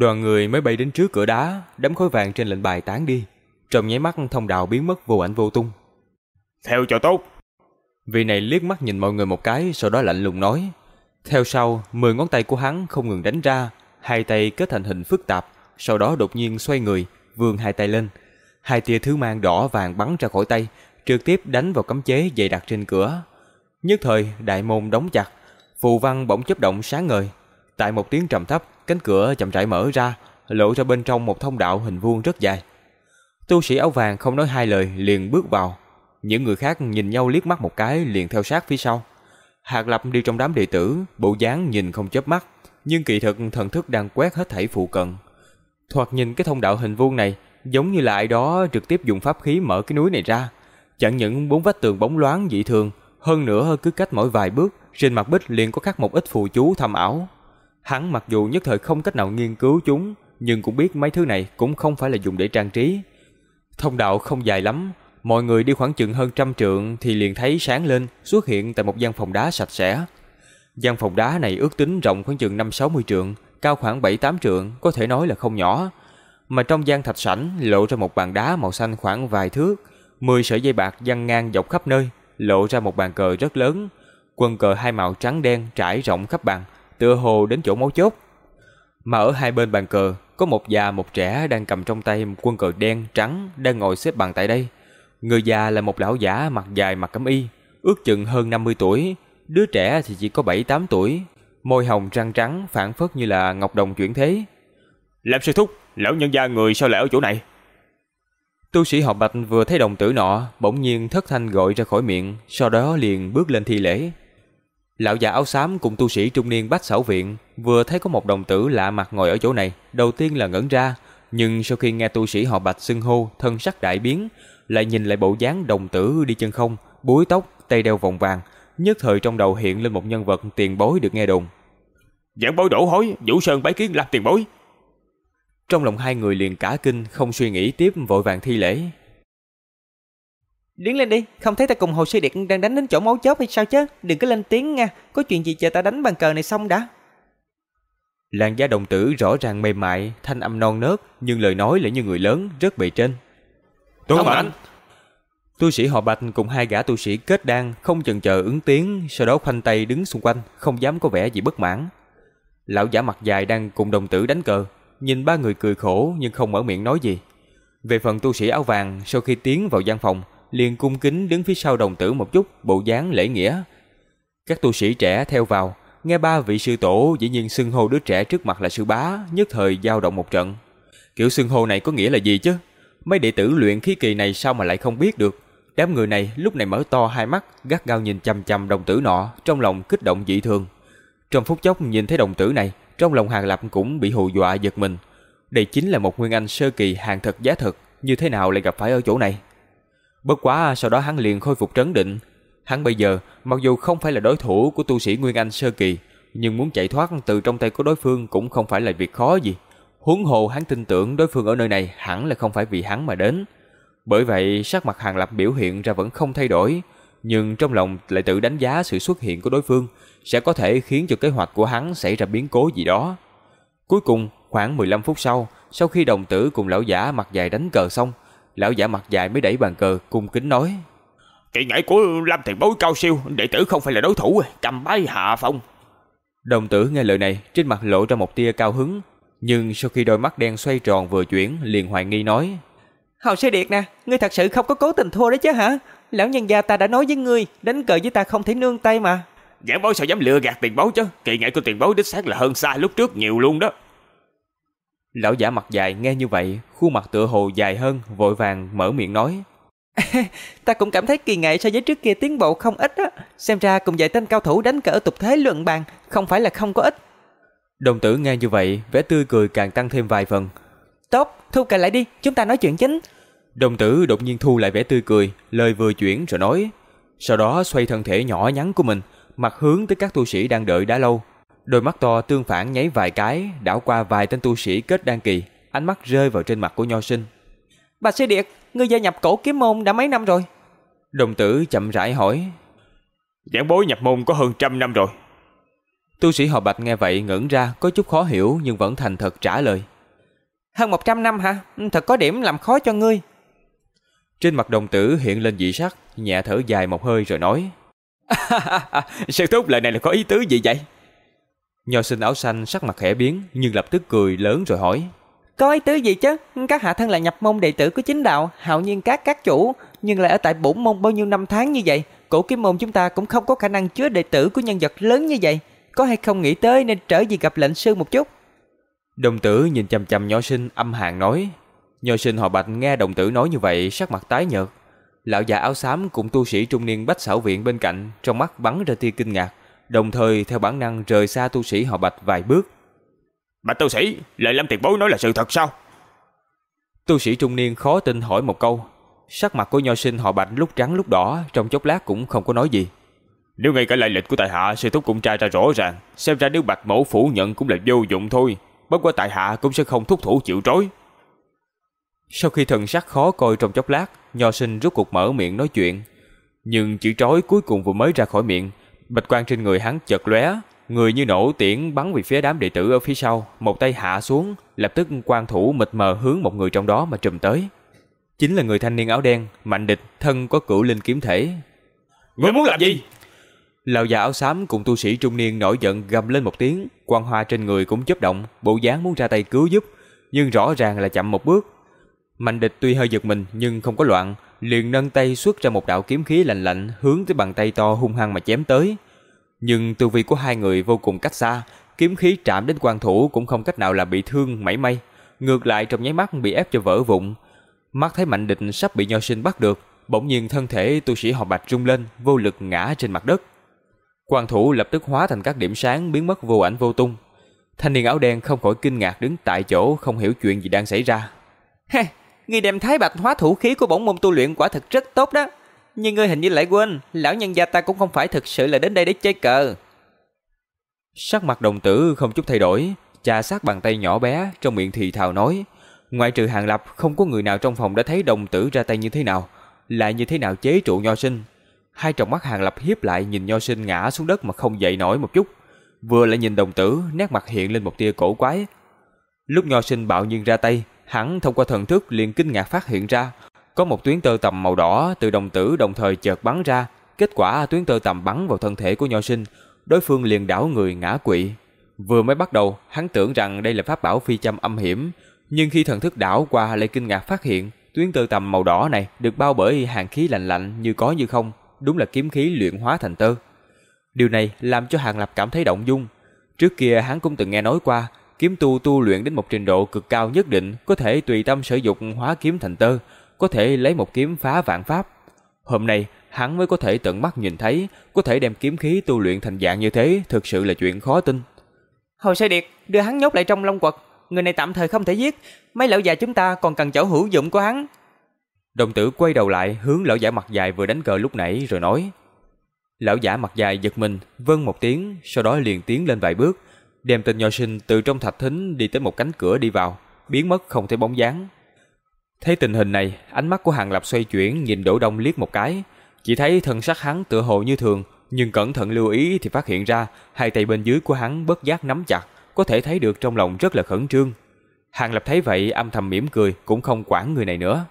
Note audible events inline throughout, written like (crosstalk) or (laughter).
Đoàn người mới bay đến trước cửa đá, đám khối vàng trên lệnh bài tán đi. Trong nháy mắt thông đạo biến mất vô ảnh vô tung. Theo cho tốt. Vị này liếc mắt nhìn mọi người một cái, sau đó lạnh lùng nói. Theo sau, mười ngón tay của hắn không ngừng đánh ra, hai tay kết thành hình phức tạp, sau đó đột nhiên xoay người, vươn hai tay lên. Hai tia thứ mang đỏ vàng bắn ra khỏi tay, trực tiếp đánh vào cấm chế dày đặc trên cửa. Nhất thời, đại môn đóng chặt, phù văn bỗng chớp động sáng ngời. Tại một tiếng trầm thấp, cánh cửa chậm rãi mở ra, lộ ra bên trong một thông đạo hình vuông rất dài. Tu sĩ áo vàng không nói hai lời liền bước vào. Những người khác nhìn nhau liếc mắt một cái liền theo sát phía sau. Hạt Lập đi trong đám đệ tử, bộ dáng nhìn không chớp mắt, nhưng kỳ thực thần thức đang quét hết thảy phụ cận. Thoạt nhìn cái thông đạo hình vuông này, giống như là ai đó trực tiếp dùng pháp khí mở cái núi này ra. Chẳng những bốn vách tường bóng loáng dị thường, hơn nữa cứ cách mỗi vài bước, trên mặt bích liền có khắc một ít phù chú thâm ảo. Hắn mặc dù nhất thời không cách nào nghiên cứu chúng, nhưng cũng biết mấy thứ này cũng không phải là dùng để trang trí. Thông đạo không dài lắm, mọi người đi khoảng chừng hơn trăm trượng thì liền thấy sáng lên xuất hiện tại một gian phòng đá sạch sẽ. Gian phòng đá này ước tính rộng khoảng chừng 5-60 trượng, cao khoảng 7-8 trượng, có thể nói là không nhỏ. Mà trong gian thạch sảnh lộ ra một bàn đá màu xanh khoảng vài thước, 10 sợi dây bạc dăng ngang dọc khắp nơi, lộ ra một bàn cờ rất lớn. Quân cờ hai màu trắng đen trải rộng khắp bàn, tựa hồ đến chỗ mấu chốt. Mà ở hai bên bàn cờ, có một già một trẻ đang cầm trong tay quân cờ đen trắng đang ngồi xếp bằng tại đây. Người già là một lão giả mặt dài mặt cẩm y, ước chừng hơn 50 tuổi, đứa trẻ thì chỉ có 7-8 tuổi, môi hồng răng trắng phản phất như là ngọc đồng chuyển thế. Làm sư thúc, lão nhân gia người sao lại ở chỗ này? Tu sĩ họ Bạch vừa thấy đồng tử nọ, bỗng nhiên thất thanh gọi ra khỏi miệng, sau đó liền bước lên thi lễ. Lão già áo xám cùng tu sĩ trung niên bách xảo viện vừa thấy có một đồng tử lạ mặt ngồi ở chỗ này, đầu tiên là ngẩn ra, nhưng sau khi nghe tu sĩ họ Bạch xưng hô, thân sắc đại biến, lại nhìn lại bộ dáng đồng tử đi chân không, búi tóc, tay đeo vòng vàng, nhất thời trong đầu hiện lên một nhân vật tiền bối được nghe đồn. Giảng bối đổ hối, Vũ Sơn bái kiến làm tiền bối. Trong lòng hai người liền cả kinh, không suy nghĩ tiếp vội vàng thi lễ. Đứng lên đi, không thấy ta cùng hồ sư điệt đang đánh đến chỗ máu chớp hay sao chứ? Đừng có lên tiếng nha, có chuyện gì chờ ta đánh bàn cờ này xong đã. Làn da đồng tử rõ ràng mềm mại, thanh âm non nớt, nhưng lời nói lại như người lớn, rất bề trên. Tuấn Mạnh! Tu sĩ họ Bạch cùng hai gã tu sĩ kết đan không chần chờ ứng tiếng, sau đó khoanh tay đứng xung quanh, không dám có vẻ gì bất mãn. Lão giả mặt dài đang cùng đồng tử đánh cờ, nhìn ba người cười khổ nhưng không mở miệng nói gì. Về phần tu sĩ áo vàng, sau khi tiến vào gian phòng, liền cung kính đứng phía sau đồng tử một chút, bộ dáng lễ nghĩa. Các tu sĩ trẻ theo vào, nghe ba vị sư tổ dĩ nhiên xưng hô đứa trẻ trước mặt là sư bá, nhất thời dao động một trận. Kiểu xưng hô này có nghĩa là gì chứ? Mấy đệ tử luyện khí kỳ này sao mà lại không biết được? Đám người này lúc này mở to hai mắt, gắt gao nhìn chằm chằm đồng tử nọ, trong lòng kích động dị thường. Trong phút chốc nhìn thấy đồng tử này, trong lòng Hàng Lập cũng bị hù dọa giật mình. Đây chính là một nguyên anh sơ kỳ hàng thật giá thật, như thế nào lại gặp phải ở chỗ này? Bất quá sau đó hắn liền khôi phục trấn định. Hắn bây giờ, mặc dù không phải là đối thủ của tu sĩ nguyên anh sơ kỳ, nhưng muốn chạy thoát từ trong tay của đối phương cũng không phải là việc khó gì. Huống hồ hắn tin tưởng đối phương ở nơi này hẳn là không phải vì hắn mà đến. Bởi vậy sắc mặt Hàng Lập biểu hiện ra vẫn không thay đổi, nhưng trong lòng lại tự đánh giá sự xuất hiện của đối phương sẽ có thể khiến cho kế hoạch của hắn xảy ra biến cố gì đó. Cuối cùng, khoảng 15 phút sau, sau khi đồng tử cùng lão giả mặt dài đánh cờ xong, lão giả mặt dài mới đẩy bàn cờ cung kính nói: "Kỳ nhảy của Lâm Tiền Bối cao siêu, đệ tử không phải là đối thủ, cầm bái hạ phong." Đồng tử nghe lời này, trên mặt lộ ra một tia cao hứng, nhưng sau khi đôi mắt đen xoay tròn vừa chuyển, liền hoài nghi nói: Hầu sư điệt nè, ngươi thật sự không có cố tình thua đấy chứ hả? Lão nhân gia ta đã nói với ngươi, đánh cờ với ta không thể nương tay mà. Giảng bối sao dám lừa gạt tiền bối chứ? Kỳ nghệ của tiền bối đích xác là hơn xa lúc trước nhiều luôn đó. Lão giả mặt dài nghe như vậy, khuôn mặt tựa hồ dài hơn, vội vàng mở miệng nói. (laughs) ta cũng cảm thấy kỳ nghệ so với trước kia tiến bộ không ít á. Xem ra cùng vài tên cao thủ đánh cờ tục thế luận bàn, không phải là không có ích. Đồng tử nghe như vậy, vẻ tươi cười càng tăng thêm vài phần. Tốt, thu cài lại đi, chúng ta nói chuyện chính. Đồng tử đột nhiên thu lại vẻ tươi cười, lời vừa chuyển rồi nói. Sau đó xoay thân thể nhỏ nhắn của mình, mặt hướng tới các tu sĩ đang đợi đã lâu. Đôi mắt to tương phản nháy vài cái, đảo qua vài tên tu sĩ kết đan kỳ, ánh mắt rơi vào trên mặt của nho sinh. Bà Sư Điệt, ngươi gia nhập cổ kiếm môn đã mấy năm rồi? Đồng tử chậm rãi hỏi. Giảng bối nhập môn có hơn trăm năm rồi. Tu sĩ họ Bạch nghe vậy ngẩn ra có chút khó hiểu nhưng vẫn thành thật trả lời. Hơn 100 năm hả? Thật có điểm làm khó cho ngươi. Trên mặt đồng tử hiện lên dị sắc, nhẹ thở dài một hơi rồi nói. (laughs) Sư thúc lời này là có ý tứ gì vậy? Nho sinh áo xanh sắc mặt khẽ biến nhưng lập tức cười lớn rồi hỏi. Có ý tứ gì chứ? Các hạ thân là nhập môn đệ tử của chính đạo, hạo nhiên các các chủ, nhưng lại ở tại bổn môn bao nhiêu năm tháng như vậy, cổ kiếm môn chúng ta cũng không có khả năng chứa đệ tử của nhân vật lớn như vậy, có hay không nghĩ tới nên trở về gặp lệnh sư một chút. Đồng tử nhìn chằm chằm nho sinh âm hàn nói. Nho sinh họ Bạch nghe đồng tử nói như vậy sắc mặt tái nhợt. Lão già áo xám cùng tu sĩ trung niên bách xảo viện bên cạnh trong mắt bắn ra tia kinh ngạc, đồng thời theo bản năng rời xa tu sĩ họ Bạch vài bước. Bạch tu sĩ, lời Lâm Tiền Bối nói là sự thật sao? Tu sĩ trung niên khó tin hỏi một câu. Sắc mặt của nho sinh họ Bạch lúc trắng lúc đỏ, trong chốc lát cũng không có nói gì. Nếu ngay cả lại lịch của tài hạ, sư thúc cũng tra ra rõ ràng, xem ra nếu Bạch Mẫu phủ nhận cũng là vô dụng thôi. Bất quá tại hạ cũng sẽ không thúc thủ chịu trói. Sau khi thần sắc khó coi trong chốc lát, nho sinh rút cuộc mở miệng nói chuyện. Nhưng chữ trói cuối cùng vừa mới ra khỏi miệng, bạch quang trên người hắn chợt lóe, người như nổ tiễn bắn về phía đám đệ tử ở phía sau, một tay hạ xuống, lập tức quan thủ mịt mờ hướng một người trong đó mà trùm tới. Chính là người thanh niên áo đen, mạnh địch, thân có cửu linh kiếm thể. Ngươi muốn làm gì? Lão già áo xám cùng tu sĩ trung niên nổi giận gầm lên một tiếng, quang hoa trên người cũng chớp động, bộ dáng muốn ra tay cứu giúp, nhưng rõ ràng là chậm một bước. Mạnh địch tuy hơi giật mình nhưng không có loạn, liền nâng tay xuất ra một đạo kiếm khí lạnh lạnh hướng tới bàn tay to hung hăng mà chém tới. Nhưng tư vi của hai người vô cùng cách xa, kiếm khí chạm đến quan thủ cũng không cách nào là bị thương mảy may, ngược lại trong nháy mắt bị ép cho vỡ vụn. Mắt thấy mạnh địch sắp bị nho sinh bắt được, bỗng nhiên thân thể tu sĩ họ bạch rung lên, vô lực ngã trên mặt đất. Quan thủ lập tức hóa thành các điểm sáng biến mất vô ảnh vô tung. Thanh niên áo đen không khỏi kinh ngạc đứng tại chỗ không hiểu chuyện gì đang xảy ra. he ngươi đem thái bạch hóa thủ khí của bổn môn tu luyện quả thực rất tốt đó. Nhưng ngươi hình như lại quên, lão nhân gia ta cũng không phải thực sự là đến đây để chơi cờ. Sắc mặt đồng tử không chút thay đổi, cha sát bàn tay nhỏ bé trong miệng thì thào nói. Ngoại trừ hàng lập không có người nào trong phòng đã thấy đồng tử ra tay như thế nào, lại như thế nào chế trụ nho sinh. Hai tròng mắt hàng lập hiếp lại nhìn nho sinh ngã xuống đất mà không dậy nổi một chút. Vừa lại nhìn đồng tử, nét mặt hiện lên một tia cổ quái. Lúc nho sinh bạo nhiên ra tay, hắn thông qua thần thức liền kinh ngạc phát hiện ra, có một tuyến tơ tầm màu đỏ từ đồng tử đồng thời chợt bắn ra, kết quả tuyến tơ tầm bắn vào thân thể của nho sinh, đối phương liền đảo người ngã quỵ. Vừa mới bắt đầu, hắn tưởng rằng đây là pháp bảo phi châm âm hiểm, nhưng khi thần thức đảo qua lại kinh ngạc phát hiện, tuyến tơ tầm màu đỏ này được bao bởi hàng khí lạnh lạnh như có như không, đúng là kiếm khí luyện hóa thành tơ. Điều này làm cho Hàng Lập cảm thấy động dung. Trước kia hắn cũng từng nghe nói qua, kiếm tu tu luyện đến một trình độ cực cao nhất định có thể tùy tâm sử dụng hóa kiếm thành tơ, có thể lấy một kiếm phá vạn pháp. Hôm nay, hắn mới có thể tận mắt nhìn thấy, có thể đem kiếm khí tu luyện thành dạng như thế, thực sự là chuyện khó tin. Hồi xe điệt, đưa hắn nhốt lại trong long quật, người này tạm thời không thể giết, mấy lão già chúng ta còn cần chỗ hữu dụng của hắn. Đồng tử quay đầu lại hướng lão giả mặt dài vừa đánh cờ lúc nãy rồi nói. Lão giả mặt dài giật mình, vâng một tiếng, sau đó liền tiến lên vài bước, đem tên nho sinh từ trong thạch thính đi tới một cánh cửa đi vào, biến mất không thấy bóng dáng. Thấy tình hình này, ánh mắt của Hàng Lập xoay chuyển nhìn Đỗ Đông liếc một cái, chỉ thấy thân sắc hắn tựa hồ như thường, nhưng cẩn thận lưu ý thì phát hiện ra hai tay bên dưới của hắn bất giác nắm chặt, có thể thấy được trong lòng rất là khẩn trương. Hàng Lập thấy vậy âm thầm mỉm cười, cũng không quản người này nữa.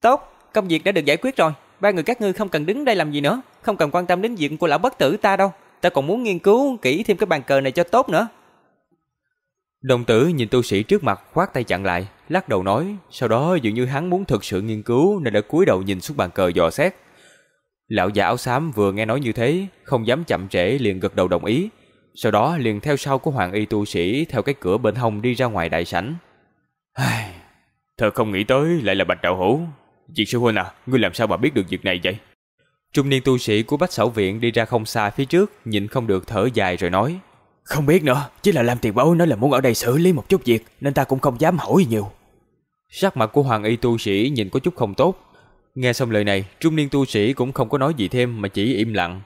Tốt, công việc đã được giải quyết rồi. Ba người các ngươi không cần đứng đây làm gì nữa, không cần quan tâm đến chuyện của lão bất tử ta đâu. Ta còn muốn nghiên cứu kỹ thêm cái bàn cờ này cho tốt nữa. Đồng tử nhìn tu sĩ trước mặt khoát tay chặn lại, lắc đầu nói, sau đó dường như hắn muốn thực sự nghiên cứu nên đã cúi đầu nhìn xuống bàn cờ dò xét. Lão già áo xám vừa nghe nói như thế, không dám chậm trễ liền gật đầu đồng ý, sau đó liền theo sau của hoàng y tu sĩ theo cái cửa bên hông đi ra ngoài đại sảnh. Thật không nghĩ tới lại là Bạch Đạo Hữu. Diệt sư huynh à, ngươi làm sao mà biết được việc này vậy? Trung niên tu sĩ của Bách Sảo Viện đi ra không xa phía trước, nhìn không được thở dài rồi nói. Không biết nữa, chỉ là làm tiền bối nói là muốn ở đây xử lý một chút việc, nên ta cũng không dám hỏi nhiều. Sắc mặt của Hoàng Y tu sĩ nhìn có chút không tốt. Nghe xong lời này, trung niên tu sĩ cũng không có nói gì thêm mà chỉ im lặng.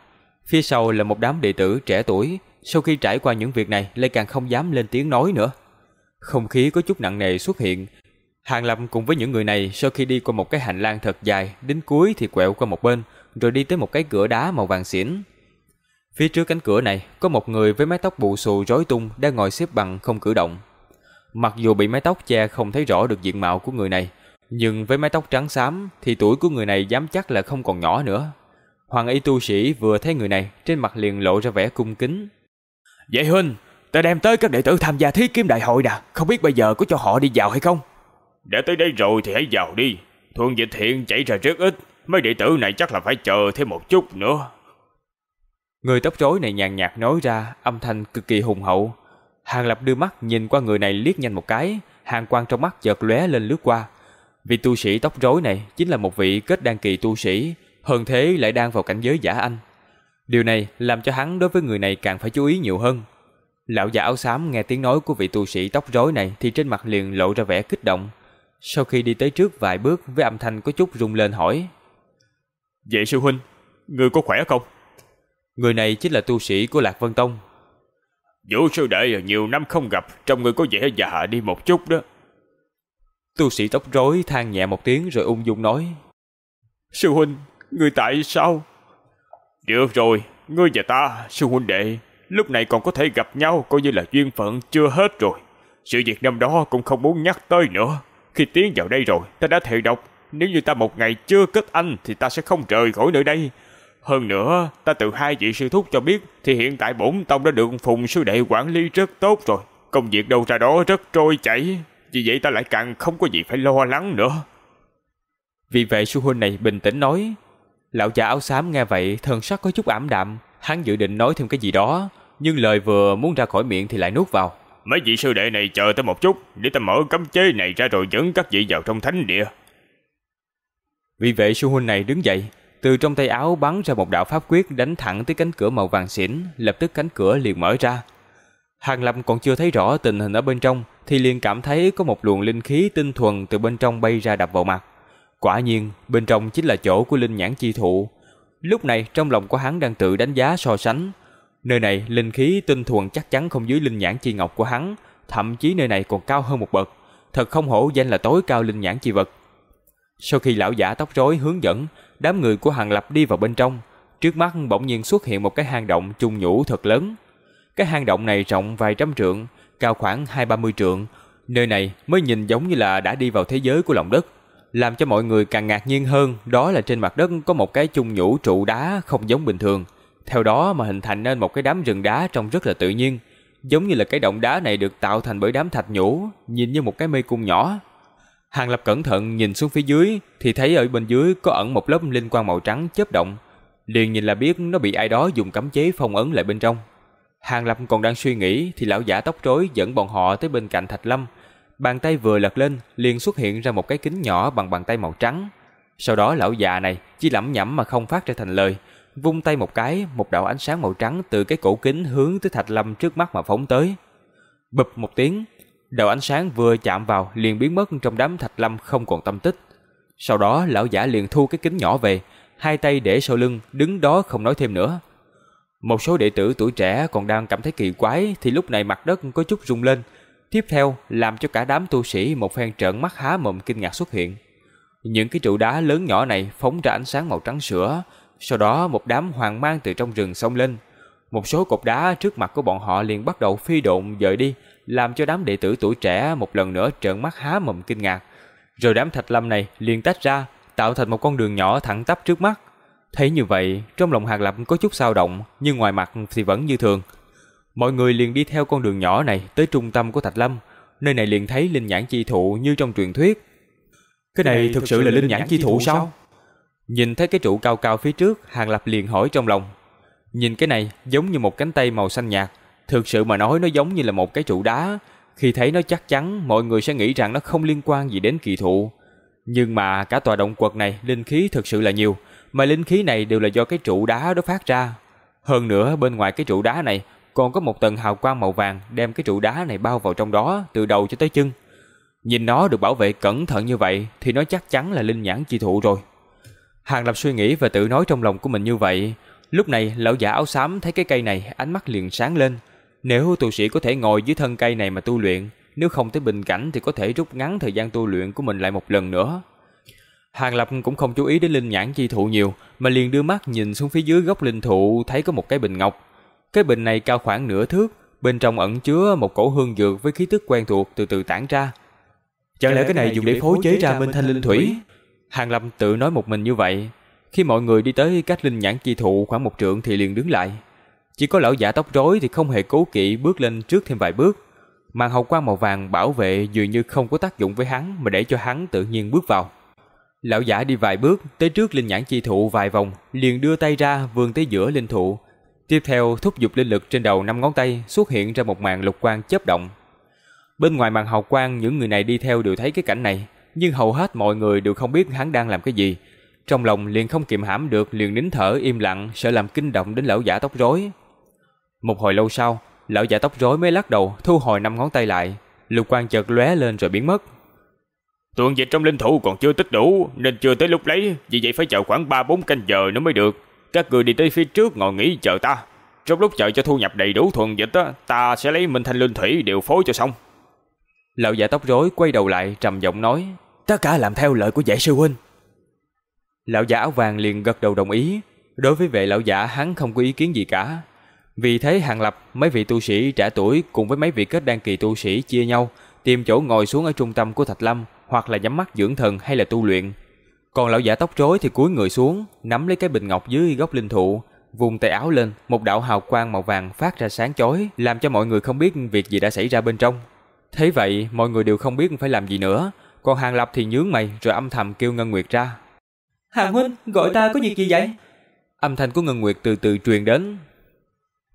Phía sau là một đám đệ tử trẻ tuổi, sau khi trải qua những việc này lại càng không dám lên tiếng nói nữa. Không khí có chút nặng nề xuất hiện, Hàng Lập cùng với những người này sau khi đi qua một cái hành lang thật dài, đến cuối thì quẹo qua một bên, rồi đi tới một cái cửa đá màu vàng xỉn. Phía trước cánh cửa này có một người với mái tóc bù xù rối tung đang ngồi xếp bằng không cử động. Mặc dù bị mái tóc che không thấy rõ được diện mạo của người này, nhưng với mái tóc trắng xám thì tuổi của người này dám chắc là không còn nhỏ nữa. Hoàng y tu sĩ vừa thấy người này, trên mặt liền lộ ra vẻ cung kính. Vậy huynh, ta đem tới các đệ tử tham gia thí kiếm đại hội nè, không biết bây giờ có cho họ đi vào hay không? Đã tới đây rồi thì hãy vào đi. Thuần dịch hiện chảy ra rất ít, mấy đệ tử này chắc là phải chờ thêm một chút nữa. Người tóc rối này nhàn nhạt nói ra, âm thanh cực kỳ hùng hậu. Hàng Lập đưa mắt nhìn qua người này liếc nhanh một cái, hàng quang trong mắt chợt lóe lên lướt qua. Vị tu sĩ tóc rối này chính là một vị kết đan kỳ tu sĩ, hơn thế lại đang vào cảnh giới giả anh. Điều này làm cho hắn đối với người này càng phải chú ý nhiều hơn. Lão già áo xám nghe tiếng nói của vị tu sĩ tóc rối này thì trên mặt liền lộ ra vẻ kích động. Sau khi đi tới trước vài bước với âm thanh có chút rung lên hỏi. Vậy sư huynh, người có khỏe không? Người này chính là tu sĩ của Lạc Vân Tông. Vũ sư đệ nhiều năm không gặp, trong người có vẻ già đi một chút đó. Tu sĩ tóc rối than nhẹ một tiếng rồi ung dung nói. Sư huynh, người tại sao? Được rồi, ngươi và ta, sư huynh đệ, lúc này còn có thể gặp nhau coi như là duyên phận chưa hết rồi. Sự việc năm đó cũng không muốn nhắc tới nữa. Khi tiến vào đây rồi, ta đã thề độc, nếu như ta một ngày chưa kết anh thì ta sẽ không rời khỏi nơi đây. Hơn nữa, ta từ hai vị sư thúc cho biết thì hiện tại bổn tông đã được phùng sư đệ quản lý rất tốt rồi. Công việc đâu ra đó rất trôi chảy. Vì vậy ta lại càng không có gì phải lo lắng nữa. Vì vậy sư huynh này bình tĩnh nói. Lão già áo xám nghe vậy thần sắc có chút ảm đạm. Hắn dự định nói thêm cái gì đó. Nhưng lời vừa muốn ra khỏi miệng thì lại nuốt vào. Mấy vị sư đệ này chờ tới một chút để ta mở cấm chế này ra rồi dẫn các vị vào trong thánh địa vị vệ sư huynh này đứng dậy, từ trong tay áo bắn ra một đạo pháp quyết đánh thẳng tới cánh cửa màu vàng xỉn, lập tức cánh cửa liền mở ra. Hàng Lâm còn chưa thấy rõ tình hình ở bên trong thì liền cảm thấy có một luồng linh khí tinh thuần từ bên trong bay ra đập vào mặt. Quả nhiên, bên trong chính là chỗ của linh nhãn chi thụ. Lúc này trong lòng của hắn đang tự đánh giá so sánh. Nơi này linh khí tinh thuần chắc chắn không dưới linh nhãn chi ngọc của hắn, thậm chí nơi này còn cao hơn một bậc. Thật không hổ danh là tối cao linh nhãn chi vật. Sau khi lão giả tóc rối hướng dẫn, đám người của Hàng Lập đi vào bên trong. Trước mắt bỗng nhiên xuất hiện một cái hang động chung nhũ thật lớn. Cái hang động này rộng vài trăm trượng, cao khoảng hai ba mươi trượng. Nơi này mới nhìn giống như là đã đi vào thế giới của lòng đất. Làm cho mọi người càng ngạc nhiên hơn, đó là trên mặt đất có một cái chung nhũ trụ đá không giống bình thường. Theo đó mà hình thành nên một cái đám rừng đá trông rất là tự nhiên. Giống như là cái động đá này được tạo thành bởi đám thạch nhũ, nhìn như một cái mê cung nhỏ. Hàng Lập cẩn thận nhìn xuống phía dưới thì thấy ở bên dưới có ẩn một lớp linh quang màu trắng chớp động. Liền nhìn là biết nó bị ai đó dùng cấm chế phong ấn lại bên trong. Hàng Lập còn đang suy nghĩ thì lão giả tóc rối dẫn bọn họ tới bên cạnh Thạch Lâm. Bàn tay vừa lật lên liền xuất hiện ra một cái kính nhỏ bằng bàn tay màu trắng. Sau đó lão già này chỉ lẩm nhẩm mà không phát ra thành lời. Vung tay một cái, một đạo ánh sáng màu trắng từ cái cổ kính hướng tới Thạch Lâm trước mắt mà phóng tới. Bụp một tiếng, Đầu ánh sáng vừa chạm vào liền biến mất trong đám thạch lâm không còn tâm tích. Sau đó lão giả liền thu cái kính nhỏ về, hai tay để sau lưng, đứng đó không nói thêm nữa. Một số đệ tử tuổi trẻ còn đang cảm thấy kỳ quái thì lúc này mặt đất có chút rung lên. Tiếp theo làm cho cả đám tu sĩ một phen trợn mắt há mồm kinh ngạc xuất hiện. Những cái trụ đá lớn nhỏ này phóng ra ánh sáng màu trắng sữa, sau đó một đám hoàng mang từ trong rừng xông lên. Một số cột đá trước mặt của bọn họ liền bắt đầu phi độn dời đi, làm cho đám đệ tử tuổi trẻ một lần nữa trợn mắt há mồm kinh ngạc. Rồi đám thạch lâm này liền tách ra, tạo thành một con đường nhỏ thẳng tắp trước mắt. Thấy như vậy, trong lòng Hàng Lập có chút dao động, nhưng ngoài mặt thì vẫn như thường. Mọi người liền đi theo con đường nhỏ này tới trung tâm của Thạch Lâm, nơi này liền thấy linh nhãn chi thụ như trong truyền thuyết. Cái này thực sự là linh nhãn chi thụ sao? Nhìn thấy cái trụ cao cao phía trước, Hàng Lập liền hỏi trong lòng. Nhìn cái này giống như một cánh tay màu xanh nhạt, Thực sự mà nói nó giống như là một cái trụ đá, khi thấy nó chắc chắn mọi người sẽ nghĩ rằng nó không liên quan gì đến kỳ thụ. Nhưng mà cả tòa động quật này linh khí thực sự là nhiều, mà linh khí này đều là do cái trụ đá đó phát ra. Hơn nữa bên ngoài cái trụ đá này còn có một tầng hào quang màu vàng đem cái trụ đá này bao vào trong đó từ đầu cho tới chân. Nhìn nó được bảo vệ cẩn thận như vậy thì nó chắc chắn là linh nhãn chi thụ rồi. Hàng Lập suy nghĩ và tự nói trong lòng của mình như vậy. Lúc này lão giả áo xám thấy cái cây này ánh mắt liền sáng lên. Nếu tu sĩ có thể ngồi dưới thân cây này mà tu luyện, nếu không tới bình cảnh thì có thể rút ngắn thời gian tu luyện của mình lại một lần nữa. Hàng Lập cũng không chú ý đến linh nhãn chi thụ nhiều, mà liền đưa mắt nhìn xuống phía dưới gốc linh thụ thấy có một cái bình ngọc. Cái bình này cao khoảng nửa thước, bên trong ẩn chứa một cổ hương dược với khí tức quen thuộc từ từ tản ra. Chẳng lẽ cái này dùng để phối chế ra minh thanh linh thủy? Hàng Lập tự nói một mình như vậy. Khi mọi người đi tới cách linh nhãn chi thụ khoảng một trượng thì liền đứng lại. Chỉ có lão giả tóc rối thì không hề cố kỵ bước lên trước thêm vài bước. Màn hào quang màu vàng bảo vệ dường như không có tác dụng với hắn mà để cho hắn tự nhiên bước vào. Lão giả đi vài bước tới trước linh nhãn chi thụ vài vòng, liền đưa tay ra vươn tới giữa linh thụ. Tiếp theo thúc giục linh lực trên đầu năm ngón tay xuất hiện ra một màn lục quang chớp động. Bên ngoài màn hào quang những người này đi theo đều thấy cái cảnh này, nhưng hầu hết mọi người đều không biết hắn đang làm cái gì. Trong lòng liền không kiềm hãm được liền nín thở im lặng sợ làm kinh động đến lão giả tóc rối. Một hồi lâu sau, lão giả tóc rối mới lắc đầu thu hồi năm ngón tay lại, lục quang chợt lóe lên rồi biến mất. Tuần dịch trong linh thủ còn chưa tích đủ nên chưa tới lúc lấy, vì vậy phải chờ khoảng 3-4 canh giờ nữa mới được. Các người đi tới phía trước ngồi nghỉ chờ ta. Trong lúc chờ cho thu nhập đầy đủ thuần dịch á, ta sẽ lấy Minh Thanh Linh Thủy điều phối cho xong. Lão giả tóc rối quay đầu lại trầm giọng nói, tất cả làm theo lời của vệ sư huynh. Lão giả áo vàng liền gật đầu đồng ý, đối với vệ lão giả hắn không có ý kiến gì cả. Vì thế hàng lập mấy vị tu sĩ trẻ tuổi cùng với mấy vị kết đan kỳ tu sĩ chia nhau, tìm chỗ ngồi xuống ở trung tâm của Thạch Lâm, hoặc là nhắm mắt dưỡng thần hay là tu luyện. Còn lão giả tóc rối thì cúi người xuống, nắm lấy cái bình ngọc dưới gốc linh thụ, vùng tay áo lên, một đạo hào quang màu vàng phát ra sáng chói, làm cho mọi người không biết việc gì đã xảy ra bên trong. Thế vậy, mọi người đều không biết phải làm gì nữa, còn Hàng Lập thì nhướng mày rồi âm thầm kêu Ngân Nguyệt ra. Hàng huynh, gọi ta có việc gì vậy? Âm thanh của Ngân Nguyệt từ từ truyền đến.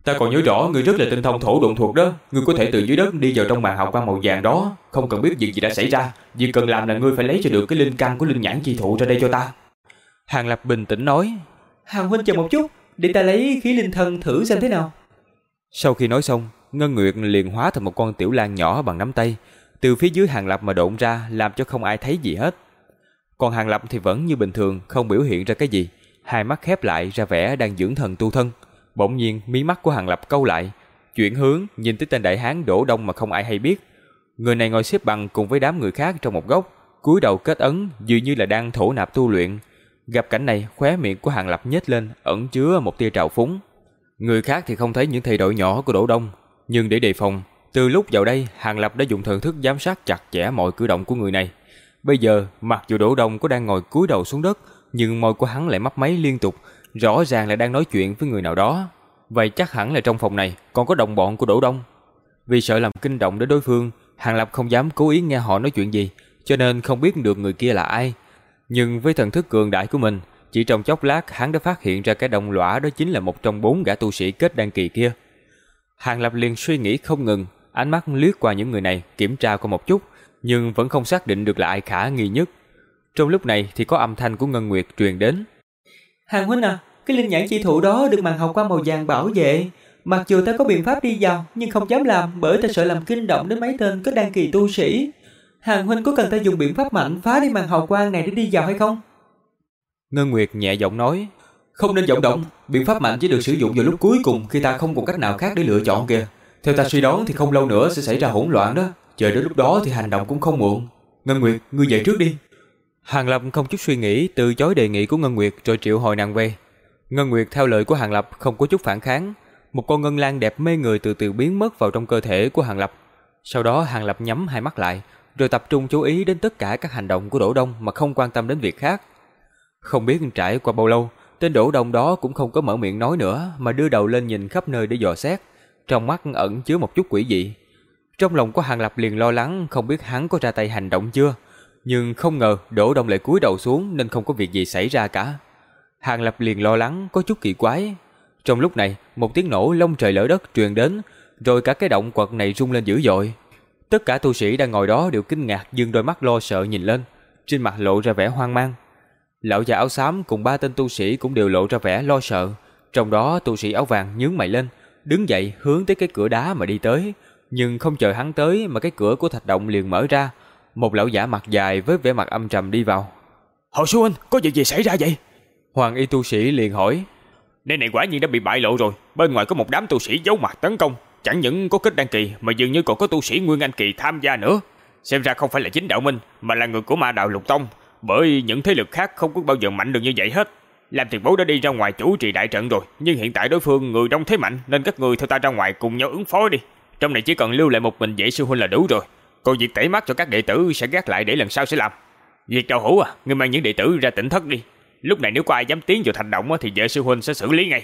Ta còn nhớ rõ người rất là tinh thông thổ độn thuộc đó, ngươi có thể từ dưới đất đi vào trong màn hào quang màu vàng đó, không cần biết việc gì đã xảy ra, việc cần làm là ngươi phải lấy cho được cái linh căn của linh nhãn chi thụ ra đây cho ta. Hàng Lập bình tĩnh nói. Hàng huynh chờ một chút, để ta lấy khí linh thân thử xem thế nào. Sau khi nói xong, Ngân Nguyệt liền hóa thành một con tiểu lang nhỏ bằng nắm tay, từ phía dưới Hàng Lập mà độn ra làm cho không ai thấy gì hết. Còn Hàng Lập thì vẫn như bình thường, không biểu hiện ra cái gì, hai mắt khép lại ra vẻ đang dưỡng thần tu thân. Bỗng nhiên mí mắt của Hàng Lập câu lại, chuyển hướng nhìn tới tên đại hán đổ đông mà không ai hay biết. Người này ngồi xếp bằng cùng với đám người khác trong một góc, cúi đầu kết ấn dường như là đang thổ nạp tu luyện. Gặp cảnh này, khóe miệng của Hàng Lập nhếch lên, ẩn chứa một tia trào phúng. Người khác thì không thấy những thay đổi nhỏ của Đỗ Đông, nhưng để đề phòng, từ lúc vào đây, Hàng Lập đã dùng thần thức giám sát chặt chẽ mọi cử động của người này. Bây giờ, mặc dù Đỗ Đông có đang ngồi cúi đầu xuống đất, nhưng môi của hắn lại mấp máy liên tục, rõ ràng là đang nói chuyện với người nào đó. Vậy chắc hẳn là trong phòng này còn có đồng bọn của Đỗ Đông. Vì sợ làm kinh động đến đối phương, Hàng Lập không dám cố ý nghe họ nói chuyện gì, cho nên không biết được người kia là ai. Nhưng với thần thức cường đại của mình, chỉ trong chốc lát hắn đã phát hiện ra cái đồng lõa đó chính là một trong bốn gã tu sĩ kết đăng kỳ kia. Hàng Lập liền suy nghĩ không ngừng, ánh mắt liếc qua những người này, kiểm tra qua một chút, nhưng vẫn không xác định được là ai khả nghi nhất. Trong lúc này thì có âm thanh của Ngân Nguyệt truyền đến. Hàng huynh à, cái linh nhãn chi thụ đó được màn hào quang màu vàng bảo vệ. Mặc dù ta có biện pháp đi vào, nhưng không dám làm bởi ta sợ làm kinh động đến mấy tên có đăng kỳ tu sĩ. Hàng huynh có cần ta dùng biện pháp mạnh phá đi màn hào quang này để đi vào hay không? Ngân Nguyệt nhẹ giọng nói, không nên vọng động, biện pháp mạnh chỉ được sử dụng vào lúc cuối cùng khi ta không còn cách nào khác để lựa chọn kìa. Theo ta suy đoán thì không lâu nữa sẽ xảy ra hỗn loạn đó, chờ đến lúc đó thì hành động cũng không muộn. Ngân Nguyệt, ngươi về trước đi. Hàng Lập không chút suy nghĩ từ chối đề nghị của Ngân Nguyệt rồi triệu hồi nàng về. Ngân Nguyệt theo lời của Hàng Lập không có chút phản kháng, một con ngân lan đẹp mê người từ từ biến mất vào trong cơ thể của Hàng Lập. Sau đó Hàng Lập nhắm hai mắt lại, rồi tập trung chú ý đến tất cả các hành động của Đỗ Đông mà không quan tâm đến việc khác. Không biết trải qua bao lâu, tên Đỗ Đông đó cũng không có mở miệng nói nữa mà đưa đầu lên nhìn khắp nơi để dò xét, trong mắt ẩn chứa một chút quỷ dị. Trong lòng của Hàng Lập liền lo lắng không biết hắn có ra tay hành động chưa, nhưng không ngờ Đỗ Đông lại cúi đầu xuống nên không có việc gì xảy ra cả. Hàng Lập liền lo lắng có chút kỳ quái. Trong lúc này, một tiếng nổ lông trời lở đất truyền đến, rồi cả cái động quật này rung lên dữ dội. Tất cả tu sĩ đang ngồi đó đều kinh ngạc dừng đôi mắt lo sợ nhìn lên, trên mặt lộ ra vẻ hoang mang. Lão già áo xám cùng ba tên tu sĩ cũng đều lộ ra vẻ lo sợ, trong đó tu sĩ áo vàng nhướng mày lên, đứng dậy hướng tới cái cửa đá mà đi tới, nhưng không chờ hắn tới mà cái cửa của thạch động liền mở ra, một lão giả mặt dài với vẻ mặt âm trầm đi vào. Hồ Sư Huynh, có việc gì xảy ra vậy? Hoàng y tu sĩ liền hỏi. Nơi này quả nhiên đã bị bại lộ rồi, bên ngoài có một đám tu sĩ giấu mặt tấn công, chẳng những có kết đăng kỳ mà dường như còn có tu sĩ nguyên anh kỳ tham gia nữa. Xem ra không phải là chính đạo minh mà là người của ma đạo lục tông. bởi những thế lực khác không có bao giờ mạnh được như vậy hết. Làm tiền bối đã đi ra ngoài chủ trì đại trận rồi, nhưng hiện tại đối phương người đông thế mạnh nên các người theo ta ra ngoài cùng nhau ứng phó đi. Trong này chỉ cần lưu lại một mình dễ sư huynh là đủ rồi. Còn việc tẩy mắt cho các đệ tử sẽ gác lại để lần sau sẽ làm. Việc đào hữu à, ngươi mang những đệ tử ra tỉnh thất đi. Lúc này nếu có ai dám tiến vào thành động thì vệ sư huynh sẽ xử lý ngay.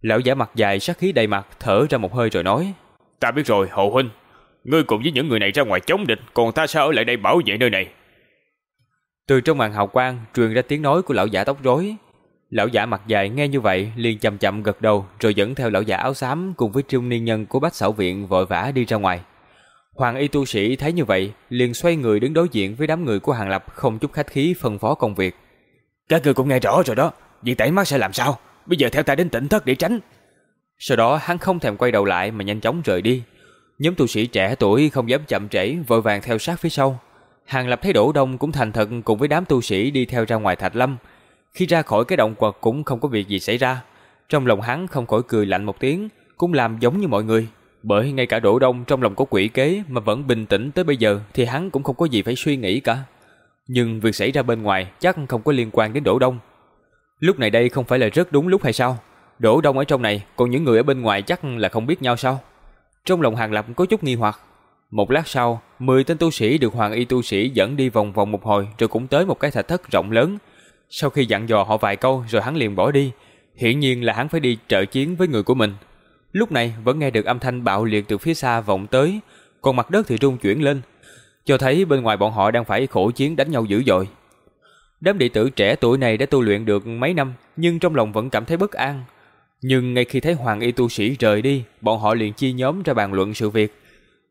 Lão giả mặt dài sắc khí đầy mặt thở ra một hơi rồi nói. Ta biết rồi, Hồ Huynh. Ngươi cùng với những người này ra ngoài chống địch, còn ta sẽ ở lại đây bảo vệ nơi này. Từ trong màn hào quang truyền ra tiếng nói của lão giả tóc rối. Lão giả mặt dài nghe như vậy liền chậm chậm gật đầu rồi dẫn theo lão giả áo xám cùng với trung niên nhân của bách xảo viện vội vã đi ra ngoài. Hoàng y tu sĩ thấy như vậy liền xoay người đứng đối diện với đám người của Hàng Lập không chút khách khí phân phó công việc. Các người cũng nghe rõ rồi đó, việc tẩy mắt sẽ làm sao? Bây giờ theo ta đến tỉnh thất để tránh. Sau đó hắn không thèm quay đầu lại mà nhanh chóng rời đi. Nhóm tu sĩ trẻ tuổi không dám chậm trễ, vội vàng theo sát phía sau. Hàng Lập thấy Đỗ Đông cũng thành thật cùng với đám tu sĩ đi theo ra ngoài Thạch Lâm. Khi ra khỏi cái động quật cũng không có việc gì xảy ra. Trong lòng hắn không khỏi cười lạnh một tiếng, cũng làm giống như mọi người. Bởi ngay cả Đỗ Đông trong lòng có quỷ kế mà vẫn bình tĩnh tới bây giờ thì hắn cũng không có gì phải suy nghĩ cả. Nhưng việc xảy ra bên ngoài chắc không có liên quan đến Đỗ Đông. Lúc này đây không phải là rất đúng lúc hay sao? Đỗ Đông ở trong này, còn những người ở bên ngoài chắc là không biết nhau sao? Trong lòng Hàng Lập có chút nghi hoặc. Một lát sau, 10 tên tu sĩ được Hoàng Y tu sĩ dẫn đi vòng vòng một hồi rồi cũng tới một cái thạch thất rộng lớn. Sau khi dặn dò họ vài câu rồi hắn liền bỏ đi. Hiển nhiên là hắn phải đi trợ chiến với người của mình. Lúc này vẫn nghe được âm thanh bạo liệt từ phía xa vọng tới, còn mặt đất thì rung chuyển lên, cho thấy bên ngoài bọn họ đang phải khổ chiến đánh nhau dữ dội. Đám đệ tử trẻ tuổi này đã tu luyện được mấy năm, nhưng trong lòng vẫn cảm thấy bất an. Nhưng ngay khi thấy Hoàng Y tu sĩ rời đi, bọn họ liền chia nhóm ra bàn luận sự việc.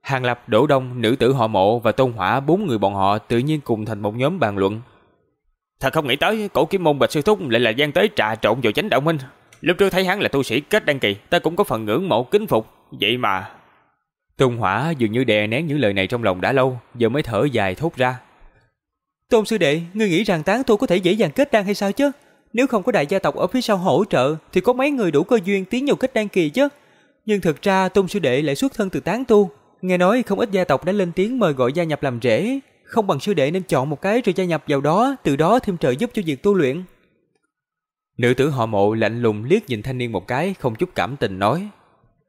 Hàng Lập, Đỗ Đông, nữ tử họ Mộ và Tôn Hỏa bốn người bọn họ tự nhiên cùng thành một nhóm bàn luận. Thật không nghĩ tới, cổ kiếm môn Bạch Sư Thúc lại là gian tế trà trộn vào chánh đạo minh. Lúc trước thấy hắn là tu sĩ kết đăng kỳ, ta cũng có phần ngưỡng mộ kính phục. Vậy mà... Tôn Hỏa dường như đè nén những lời này trong lòng đã lâu, giờ mới thở dài thốt ra. Tôn sư đệ, ngươi nghĩ rằng tán tu có thể dễ dàng kết đăng hay sao chứ? Nếu không có đại gia tộc ở phía sau hỗ trợ thì có mấy người đủ cơ duyên tiến vào kết đăng kỳ chứ. Nhưng thực ra Tôn sư đệ lại xuất thân từ tán tu, nghe nói không ít gia tộc đã lên tiếng mời gọi gia nhập làm rễ, không bằng sư đệ nên chọn một cái rồi gia nhập vào đó, từ đó thêm trợ giúp cho việc tu luyện. Nữ tử họ mộ lạnh lùng liếc nhìn thanh niên một cái, không chút cảm tình nói.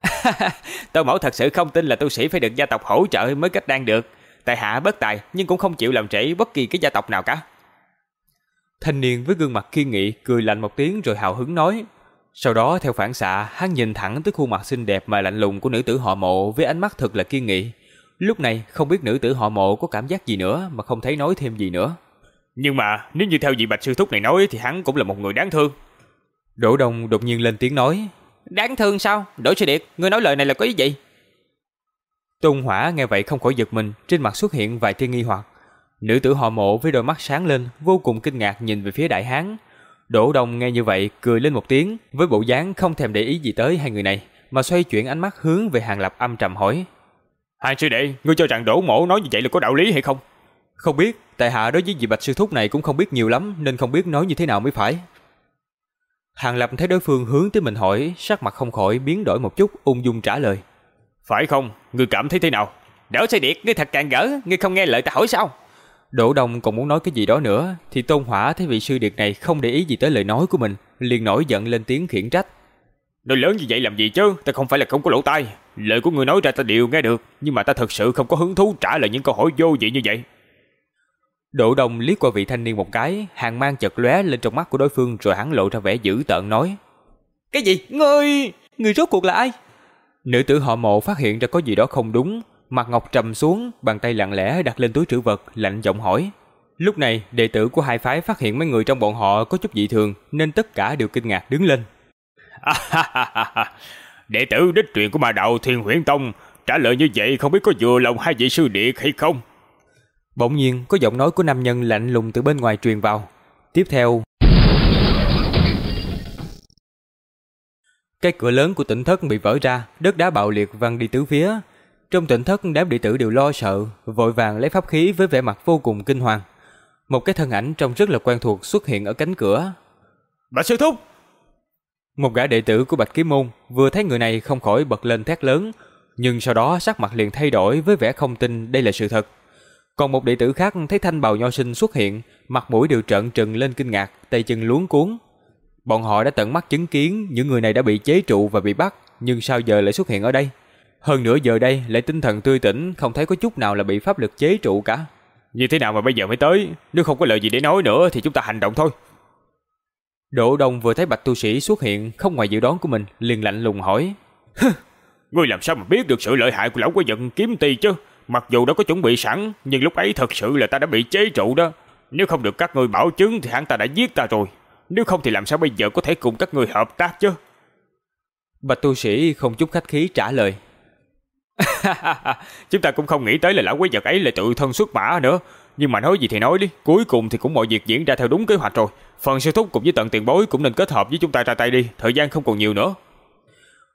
(laughs) Tô mẫu thật sự không tin là tu sĩ phải được gia tộc hỗ trợ mới cách đan được. Tại hạ bất tài nhưng cũng không chịu làm trễ bất kỳ cái gia tộc nào cả. Thanh niên với gương mặt kiên nghị cười lạnh một tiếng rồi hào hứng nói. Sau đó theo phản xạ, hắn nhìn thẳng tới khuôn mặt xinh đẹp mà lạnh lùng của nữ tử họ mộ với ánh mắt thật là kiên nghị. Lúc này không biết nữ tử họ mộ có cảm giác gì nữa mà không thấy nói thêm gì nữa. Nhưng mà nếu như theo vị bạch sư thúc này nói thì hắn cũng là một người đáng thương. Đỗ Đông đột nhiên lên tiếng nói. Đáng thương sao? Đỗ Sư Điệt, ngươi nói lời này là có ý gì? Tôn Hỏa nghe vậy không khỏi giật mình, trên mặt xuất hiện vài tia nghi hoặc. Nữ tử họ mộ với đôi mắt sáng lên, vô cùng kinh ngạc nhìn về phía đại hán. Đỗ Đông nghe như vậy, cười lên một tiếng, với bộ dáng không thèm để ý gì tới hai người này, mà xoay chuyển ánh mắt hướng về Hàng Lập âm trầm hỏi. Hàng sư đệ, ngươi cho rằng Đỗ Mộ nói như vậy là có đạo lý hay không? Không biết, tại hạ đối với vị bạch sư thúc này cũng không biết nhiều lắm, nên không biết nói như thế nào mới phải. Hàng Lập thấy đối phương hướng tới mình hỏi, sắc mặt không khỏi biến đổi một chút, ung dung trả lời. Phải không? Ngươi cảm thấy thế nào? Đỡ xe điệt, ngươi thật càng gỡ, ngươi không nghe lời ta hỏi sao? Đỗ Đông còn muốn nói cái gì đó nữa, thì Tôn Hỏa thấy vị sư điệt này không để ý gì tới lời nói của mình, liền nổi giận lên tiếng khiển trách. Nói lớn như vậy làm gì chứ, ta không phải là không có lỗ tai. Lời của người nói ra ta đều nghe được, nhưng mà ta thật sự không có hứng thú trả lời những câu hỏi vô vị như vậy. Đỗ Đông liếc qua vị thanh niên một cái, hàng mang chợt lóe lên trong mắt của đối phương rồi hắn lộ ra vẻ dữ tợn nói. Cái gì? Ngươi... Ngươi rốt cuộc là ai? Nữ tử họ mộ phát hiện ra có gì đó không đúng, mặt ngọc trầm xuống, bàn tay lặng lẽ đặt lên túi trữ vật, lạnh giọng hỏi. Lúc này, đệ tử của hai phái phát hiện mấy người trong bọn họ có chút dị thường, nên tất cả đều kinh ngạc đứng lên. (laughs) đệ tử đích truyền của ma đạo Thiên Huyễn Tông, trả lời như vậy không biết có vừa lòng hai vị sư điệt hay không? Bỗng nhiên có giọng nói của nam nhân lạnh lùng từ bên ngoài truyền vào. Tiếp theo, cái cửa lớn của tỉnh thất bị vỡ ra, đất đá bạo liệt văng đi tứ phía. Trong tỉnh thất đám đệ tử đều lo sợ, vội vàng lấy pháp khí với vẻ mặt vô cùng kinh hoàng. Một cái thân ảnh trông rất là quen thuộc xuất hiện ở cánh cửa. Bạch sư thúc! Một gã đệ tử của Bạch Kiếm Môn vừa thấy người này không khỏi bật lên thét lớn, nhưng sau đó sắc mặt liền thay đổi với vẻ không tin đây là sự thật. Còn một đệ tử khác thấy thanh bào nho sinh xuất hiện, mặt mũi đều trợn trừng lên kinh ngạc, tay chân luống cuốn. Bọn họ đã tận mắt chứng kiến những người này đã bị chế trụ và bị bắt, nhưng sao giờ lại xuất hiện ở đây? Hơn nữa giờ đây lại tinh thần tươi tỉnh, không thấy có chút nào là bị pháp lực chế trụ cả. Như thế nào mà bây giờ mới tới? Nếu không có lời gì để nói nữa thì chúng ta hành động thôi. Đỗ Đông vừa thấy Bạch tu sĩ xuất hiện không ngoài dự đoán của mình, liền lạnh lùng hỏi: Ngươi làm sao mà biết được sự lợi hại của lão quái vật kiếm tì chứ? Mặc dù đã có chuẩn bị sẵn, nhưng lúc ấy thật sự là ta đã bị chế trụ đó. Nếu không được các ngươi bảo chứng thì hắn ta đã giết ta rồi. Nếu không thì làm sao bây giờ có thể cùng các ngươi hợp tác chứ? Bạch tu sĩ không chút khách khí trả lời. (laughs) Chúng ta cũng không nghĩ tới là lão quái vật ấy là tự thân xuất mã nữa. Nhưng mà nói gì thì nói đi, cuối cùng thì cũng mọi việc diễn ra theo đúng kế hoạch rồi. Phần sư thúc cùng với tận tiền bối cũng nên kết hợp với chúng ta ra tay đi, thời gian không còn nhiều nữa.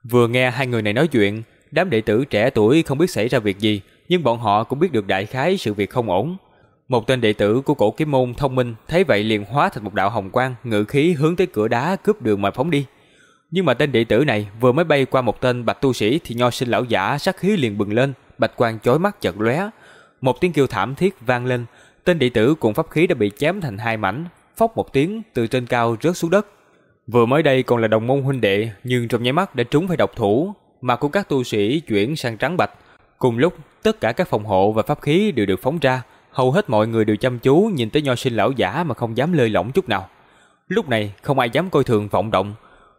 Vừa nghe hai người này nói chuyện, đám đệ tử trẻ tuổi không biết xảy ra việc gì, nhưng bọn họ cũng biết được đại khái sự việc không ổn. Một tên đệ tử của cổ kiếm môn thông minh thấy vậy liền hóa thành một đạo hồng quang, ngự khí hướng tới cửa đá cướp đường mà phóng đi. Nhưng mà tên đệ tử này vừa mới bay qua một tên bạch tu sĩ thì nho sinh lão giả sát khí liền bừng lên, bạch quang chói mắt chợt lóe. Một tiếng kêu thảm thiết vang lên, tên đệ tử cùng pháp khí đã bị chém thành hai mảnh, phốc một tiếng từ trên cao rớt xuống đất. Vừa mới đây còn là đồng môn huynh đệ, nhưng trong nháy mắt đã trúng phải độc thủ, mà của các tu sĩ chuyển sang trắng bạch. Cùng lúc, tất cả các phòng hộ và pháp khí đều được phóng ra, hầu hết mọi người đều chăm chú nhìn tới nho sinh lão giả mà không dám lơi lỏng chút nào. Lúc này, không ai dám coi thường vọng động.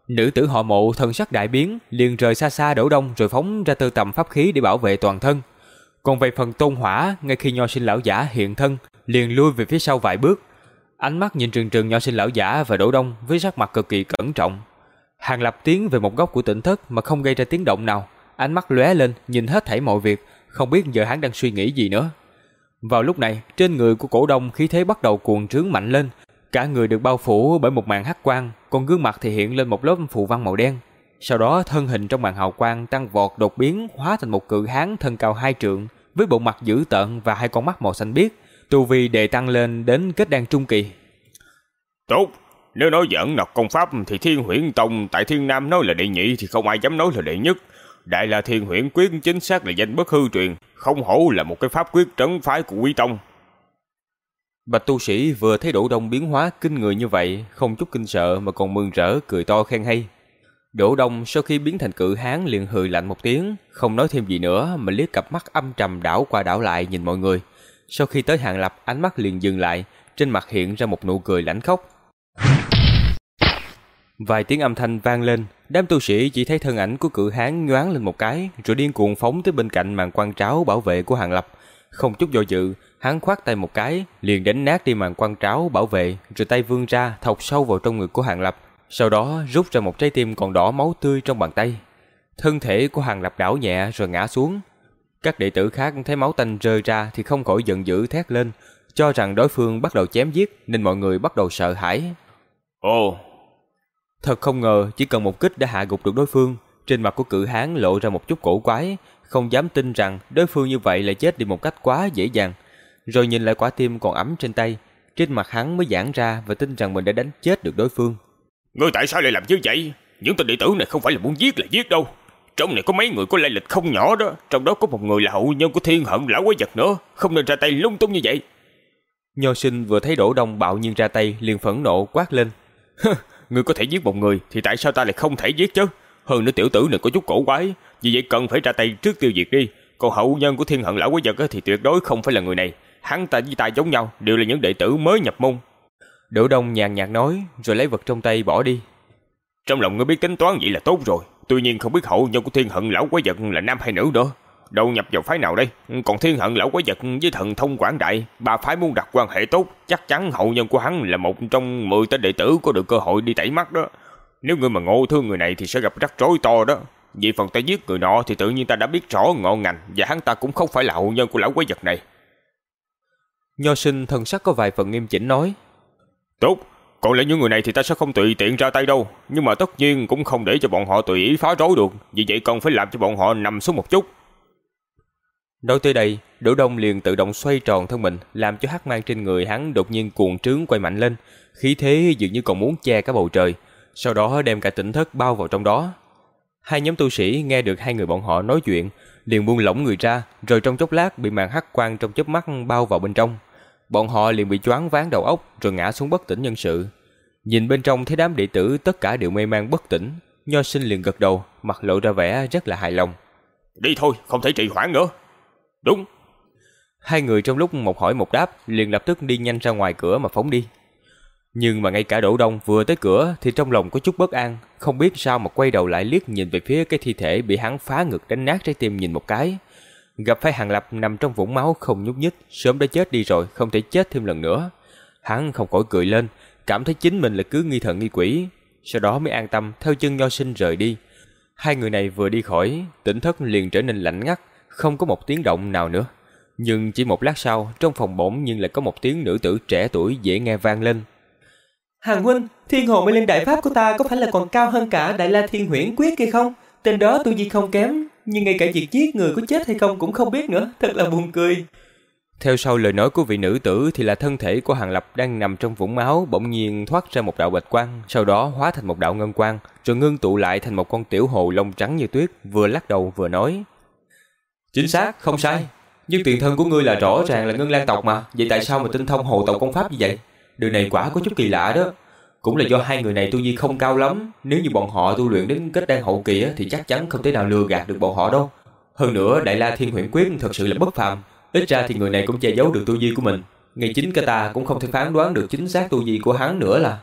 Nữ tử họ mộ thần sắc đại biến, liền rời xa xa đổ đông rồi phóng ra tư tầm pháp khí để bảo vệ toàn thân. Còn về phần tôn hỏa, ngay khi nho sinh lão giả hiện thân, liền lui về phía sau vài bước. Ánh mắt nhìn trừng trừng nho sinh lão giả và đổ đông với sắc mặt cực kỳ cẩn trọng. Hàng lập tiến về một góc của tỉnh thất mà không gây ra tiếng động nào. Ánh mắt lóe lên, nhìn hết thảy mọi việc, không biết giờ hắn đang suy nghĩ gì nữa. Vào lúc này, trên người của cổ đông khí thế bắt đầu cuồng trướng mạnh lên, cả người được bao phủ bởi một màn hắc quang, còn gương mặt thì hiện lên một lớp phù văn màu đen. Sau đó thân hình trong màn hào quang tăng vọt đột biến hóa thành một cự hán thân cao hai trượng, với bộ mặt dữ tợn và hai con mắt màu xanh biếc, tu vi đề tăng lên đến kết đan trung kỳ. Tốt, nếu nói dẫn nọc công pháp thì Thiên Huyễn Tông tại Thiên Nam nói là đệ nhị thì không ai dám nói là đệ nhất. Đại la Thiên Huyễn Quyết chính xác là danh bất hư truyền, không hổ là một cái pháp quyết trấn phái của Quý Tông. Bạch tu sĩ vừa thấy Đỗ Đông biến hóa kinh người như vậy, không chút kinh sợ mà còn mừng rỡ cười to khen hay. Đỗ Đông sau khi biến thành cự hán liền hừ lạnh một tiếng, không nói thêm gì nữa mà liếc cặp mắt âm trầm đảo qua đảo lại nhìn mọi người. Sau khi tới Hàng Lập, ánh mắt liền dừng lại, trên mặt hiện ra một nụ cười lãnh khốc. Vài tiếng âm thanh vang lên, đám tu sĩ chỉ thấy thân ảnh của cự hán nhoáng lên một cái, rồi điên cuồng phóng tới bên cạnh màn quan tráo bảo vệ của Hàng Lập. Không chút do dự, hắn khoát tay một cái, liền đánh nát đi màn quan tráo bảo vệ, rồi tay vươn ra thọc sâu vào trong người của Hàng Lập, sau đó rút ra một trái tim còn đỏ máu tươi trong bàn tay. Thân thể của Hàng Lập đảo nhẹ rồi ngã xuống. Các đệ tử khác thấy máu tanh rơi ra thì không khỏi giận dữ thét lên, cho rằng đối phương bắt đầu chém giết nên mọi người bắt đầu sợ hãi. Ồ, Thật không ngờ chỉ cần một kích đã hạ gục được đối phương, trên mặt của cự hán lộ ra một chút cổ quái, không dám tin rằng đối phương như vậy lại chết đi một cách quá dễ dàng. Rồi nhìn lại quả tim còn ấm trên tay, trên mặt hắn mới giãn ra và tin rằng mình đã đánh chết được đối phương. Ngươi tại sao lại làm như vậy? Những tên đệ tử này không phải là muốn giết là giết đâu. Trong này có mấy người có lai lịch không nhỏ đó, trong đó có một người là hậu nhân của thiên hận lão quái vật nữa, không nên ra tay lung tung như vậy. Nho sinh vừa thấy đổ đông bạo nhiên ra tay liền phẫn nộ quát lên. (laughs) ngươi có thể giết một người thì tại sao ta lại không thể giết chứ? Hơn nữa tiểu tử này có chút cổ quái, vì vậy cần phải ra tay trước tiêu diệt đi. Còn hậu nhân của thiên hận lão quái vật thì tuyệt đối không phải là người này. Hắn ta với ta giống nhau, đều là những đệ tử mới nhập môn. Đỗ Đông nhàn nhạt nói, rồi lấy vật trong tay bỏ đi. Trong lòng ngươi biết tính toán vậy là tốt rồi, tuy nhiên không biết hậu nhân của thiên hận lão quái vật là nam hay nữ nữa. Đâu nhập vào phái nào đây? Còn thiên hận lão quái vật với thần thông quảng đại, ba phái muốn đặt quan hệ tốt, chắc chắn hậu nhân của hắn là một trong 10 tên đệ tử có được cơ hội đi tẩy mắt đó. Nếu ngươi mà ngộ thương người này thì sẽ gặp rắc rối to đó. Vì phần ta giết người nọ thì tự nhiên ta đã biết rõ ngọn ngành và hắn ta cũng không phải là hậu nhân của lão quái vật này. Nho sinh thần sắc có vài phần nghiêm chỉnh nói. Tốt, còn lại những người này thì ta sẽ không tùy tiện ra tay đâu, nhưng mà tất nhiên cũng không để cho bọn họ tùy ý phá rối được, vì vậy cần phải làm cho bọn họ nằm xuống một chút. Nói tới đây, Đỗ Đông liền tự động xoay tròn thân mình, làm cho hắc mang trên người hắn đột nhiên cuồng trướng quay mạnh lên, khí thế dường như còn muốn che cả bầu trời, sau đó đem cả tỉnh thất bao vào trong đó. Hai nhóm tu sĩ nghe được hai người bọn họ nói chuyện, liền buông lỏng người ra, rồi trong chốc lát bị màn hắc quang trong chớp mắt bao vào bên trong. Bọn họ liền bị choáng váng đầu óc rồi ngã xuống bất tỉnh nhân sự. Nhìn bên trong thấy đám đệ tử tất cả đều mê man bất tỉnh, Nho Sinh liền gật đầu, mặt lộ ra vẻ rất là hài lòng. Đi thôi, không thể trì hoãn nữa. Đúng. Hai người trong lúc một hỏi một đáp, liền lập tức đi nhanh ra ngoài cửa mà phóng đi. Nhưng mà ngay cả Đỗ Đông vừa tới cửa thì trong lòng có chút bất an, không biết sao mà quay đầu lại liếc nhìn về phía cái thi thể bị hắn phá ngực đánh nát trái tim nhìn một cái. Gặp phải Hàng Lập nằm trong vũng máu không nhúc nhích, sớm đã chết đi rồi, không thể chết thêm lần nữa. Hắn không khỏi cười lên, cảm thấy chính mình là cứ nghi thần nghi quỷ, sau đó mới an tâm theo chân Nho Sinh rời đi. Hai người này vừa đi khỏi, tỉnh thất liền trở nên lạnh ngắt, không có một tiếng động nào nữa. Nhưng chỉ một lát sau, trong phòng bỗng nhưng lại có một tiếng nữ tử trẻ tuổi dễ nghe vang lên. Hàng huynh, thiên hồ mê linh đại pháp của ta có phải là còn cao hơn cả đại la thiên huyễn quyết kia không? Tên đó tu vi không kém, nhưng ngay cả việc giết người có chết hay không cũng không biết nữa, thật là buồn cười. Theo sau lời nói của vị nữ tử thì là thân thể của Hàng Lập đang nằm trong vũng máu bỗng nhiên thoát ra một đạo bạch quang, sau đó hóa thành một đạo ngân quang, rồi ngưng tụ lại thành một con tiểu hồ lông trắng như tuyết, vừa lắc đầu vừa nói: "Chính xác, không sai, nhưng tiền thân của ngươi là rõ ràng là Ngân Lan tộc mà, vậy tại sao mà tinh thông hồ tộc công pháp như vậy? Điều này quả có chút kỳ lạ đó." Cũng là do hai người này tu vi không cao lắm, nếu như bọn họ tu luyện đến kết đan hậu kỳ thì chắc chắn không thể nào lừa gạt được bọn họ đâu. Hơn nữa, Đại La Thiên Huyễn Quyết thật sự là bất phàm, Ít ra thì người này cũng che giấu được tu vi của mình. Ngay chính cả ta cũng không thể phán đoán được chính xác tu vi của hắn nữa là.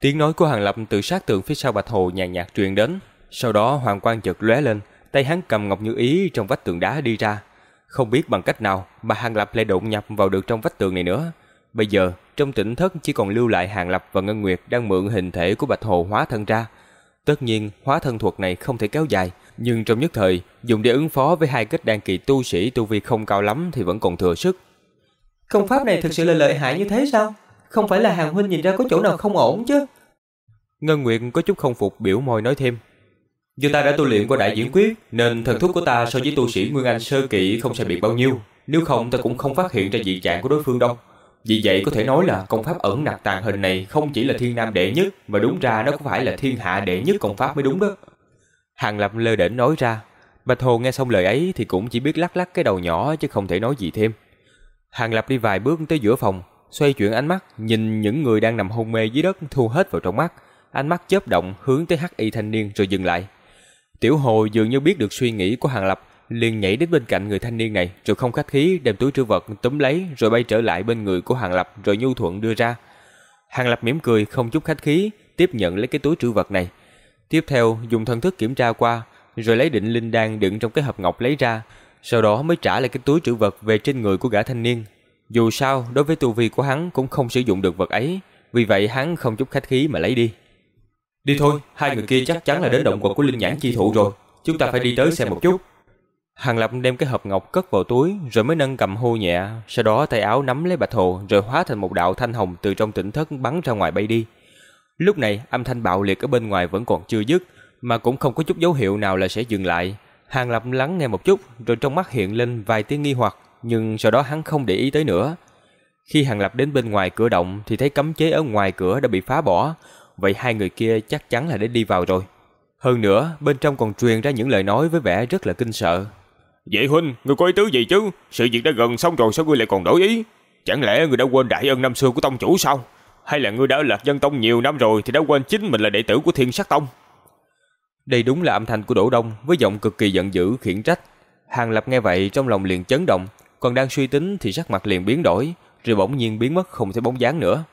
Tiếng nói của Hàng Lập từ sát tường phía sau Bạch Hồ nhàn nhạt truyền đến. Sau đó hoàng quang chợt lóe lên, tay hắn cầm ngọc như ý trong vách tường đá đi ra. Không biết bằng cách nào mà Hàng Lập lại đột nhập vào được trong vách tường này nữa. Bây giờ, trong tỉnh thất chỉ còn lưu lại Hàng Lập và Ngân Nguyệt đang mượn hình thể của Bạch Hồ hóa thân ra. Tất nhiên, hóa thân thuật này không thể kéo dài, nhưng trong nhất thời, dùng để ứng phó với hai kết đan kỳ tu sĩ tu vi không cao lắm thì vẫn còn thừa sức. Công pháp này thực sự là lợi hại như thế sao? Không phải là hàng huynh nhìn ra có chỗ nào không ổn chứ? Ngân Nguyệt có chút không phục biểu môi nói thêm. Do ta đã tu luyện qua đại diễn quyết, nên thần thuốc của ta so với tu sĩ Nguyên Anh sơ kỵ không sai biệt bao nhiêu. Nếu không ta cũng không phát hiện ra dị trạng của đối phương đâu. Vì vậy có thể nói là công pháp ẩn nặc tàn hình này không chỉ là thiên nam đệ nhất, mà đúng ra nó cũng phải là thiên hạ đệ nhất công pháp mới đúng đó. Hàng Lập lơ đễnh nói ra. Bạch Hồ nghe xong lời ấy thì cũng chỉ biết lắc lắc cái đầu nhỏ chứ không thể nói gì thêm. Hàng Lập đi vài bước tới giữa phòng, xoay chuyển ánh mắt, nhìn những người đang nằm hôn mê dưới đất thu hết vào trong mắt. Ánh mắt chớp động hướng tới hắc y thanh niên rồi dừng lại. Tiểu Hồ dường như biết được suy nghĩ của Hàng Lập, liền nhảy đến bên cạnh người thanh niên này rồi không khách khí đem túi trữ vật túm lấy rồi bay trở lại bên người của Hàng Lập rồi nhu thuận đưa ra. Hàng Lập mỉm cười không chút khách khí tiếp nhận lấy cái túi trữ vật này Tiếp theo dùng thần thức kiểm tra qua, rồi lấy định linh đan đựng trong cái hộp ngọc lấy ra, sau đó mới trả lại cái túi trữ vật về trên người của gã thanh niên. Dù sao, đối với tu vi của hắn cũng không sử dụng được vật ấy, vì vậy hắn không chút khách khí mà lấy đi. Đi thôi, hai người kia chắc chắn là đến động quật của linh nhãn chi thụ rồi, chúng ta phải đi tới xem một chút. Hàng Lập đem cái hộp ngọc cất vào túi, rồi mới nâng cầm hô nhẹ, sau đó tay áo nắm lấy bạch hồ, rồi hóa thành một đạo thanh hồng từ trong tỉnh thất bắn ra ngoài bay đi. Lúc này âm thanh bạo liệt ở bên ngoài vẫn còn chưa dứt, mà cũng không có chút dấu hiệu nào là sẽ dừng lại. Hàng Lập lắng nghe một chút, rồi trong mắt hiện lên vài tiếng nghi hoặc, nhưng sau đó hắn không để ý tới nữa. Khi Hàng Lập đến bên ngoài cửa động thì thấy cấm chế ở ngoài cửa đã bị phá bỏ, vậy hai người kia chắc chắn là đến đi vào rồi. Hơn nữa, bên trong còn truyền ra những lời nói với vẻ rất là kinh sợ. Vậy huynh, người có ý tứ gì chứ? Sự việc đã gần xong rồi sao ngươi lại còn đổi ý? Chẳng lẽ người đã quên đại ân năm xưa của tông chủ sao? hay là ngươi đã ở Lạc Dân Tông nhiều năm rồi thì đã quên chính mình là đệ tử của Thiên Sát Tông? Đây đúng là âm thanh của Đỗ Đông với giọng cực kỳ giận dữ khiển trách. Hàng Lập nghe vậy trong lòng liền chấn động, còn đang suy tính thì sắc mặt liền biến đổi, rồi bỗng nhiên biến mất không thấy bóng dáng nữa.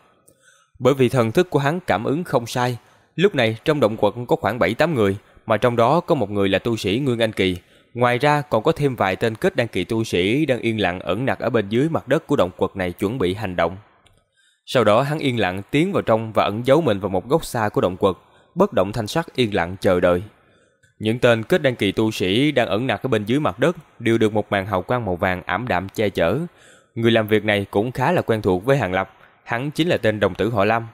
Bởi vì thần thức của hắn cảm ứng không sai, lúc này trong động quật có khoảng 7-8 người, mà trong đó có một người là tu sĩ Nguyên Anh Kỳ, ngoài ra còn có thêm vài tên kết đăng kỳ tu sĩ đang yên lặng ẩn nặc ở bên dưới mặt đất của động quật này chuẩn bị hành động. Sau đó hắn yên lặng tiến vào trong và ẩn giấu mình vào một góc xa của động quật, bất động thanh sắc yên lặng chờ đợi. Những tên kết đăng kỳ tu sĩ đang ẩn nặc ở bên dưới mặt đất đều được một màn hào quang màu vàng ảm đạm che chở. Người làm việc này cũng khá là quen thuộc với Hàng Lập, hắn chính là tên đồng tử họ Lam.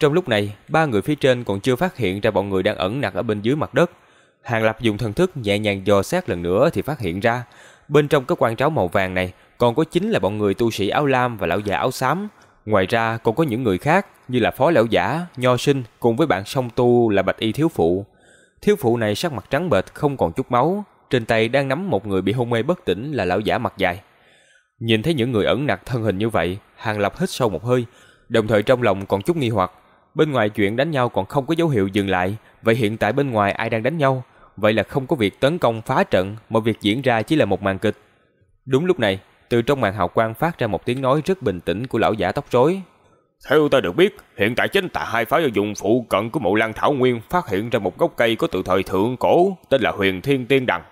Trong lúc này, ba người phía trên còn chưa phát hiện ra bọn người đang ẩn nặc ở bên dưới mặt đất. Hàng Lập dùng thần thức nhẹ nhàng dò xét lần nữa thì phát hiện ra, bên trong cái quan tráo màu vàng này còn có chính là bọn người tu sĩ áo lam và lão già áo xám, Ngoài ra còn có những người khác như là phó lão giả, nho sinh cùng với bạn song tu là bạch y thiếu phụ. Thiếu phụ này sắc mặt trắng bệch không còn chút máu, trên tay đang nắm một người bị hôn mê bất tỉnh là lão giả mặt dài. Nhìn thấy những người ẩn nặc thân hình như vậy, Hàng Lập hít sâu một hơi, đồng thời trong lòng còn chút nghi hoặc. Bên ngoài chuyện đánh nhau còn không có dấu hiệu dừng lại, vậy hiện tại bên ngoài ai đang đánh nhau? Vậy là không có việc tấn công phá trận, mà việc diễn ra chỉ là một màn kịch. Đúng lúc này, từ trong màn hào quang phát ra một tiếng nói rất bình tĩnh của lão giả tóc rối. Theo ta được biết, hiện tại chính tại hai phái ở vùng phụ cận của mộ lan thảo nguyên phát hiện ra một gốc cây có từ thời thượng cổ, tên là huyền thiên tiên đằng.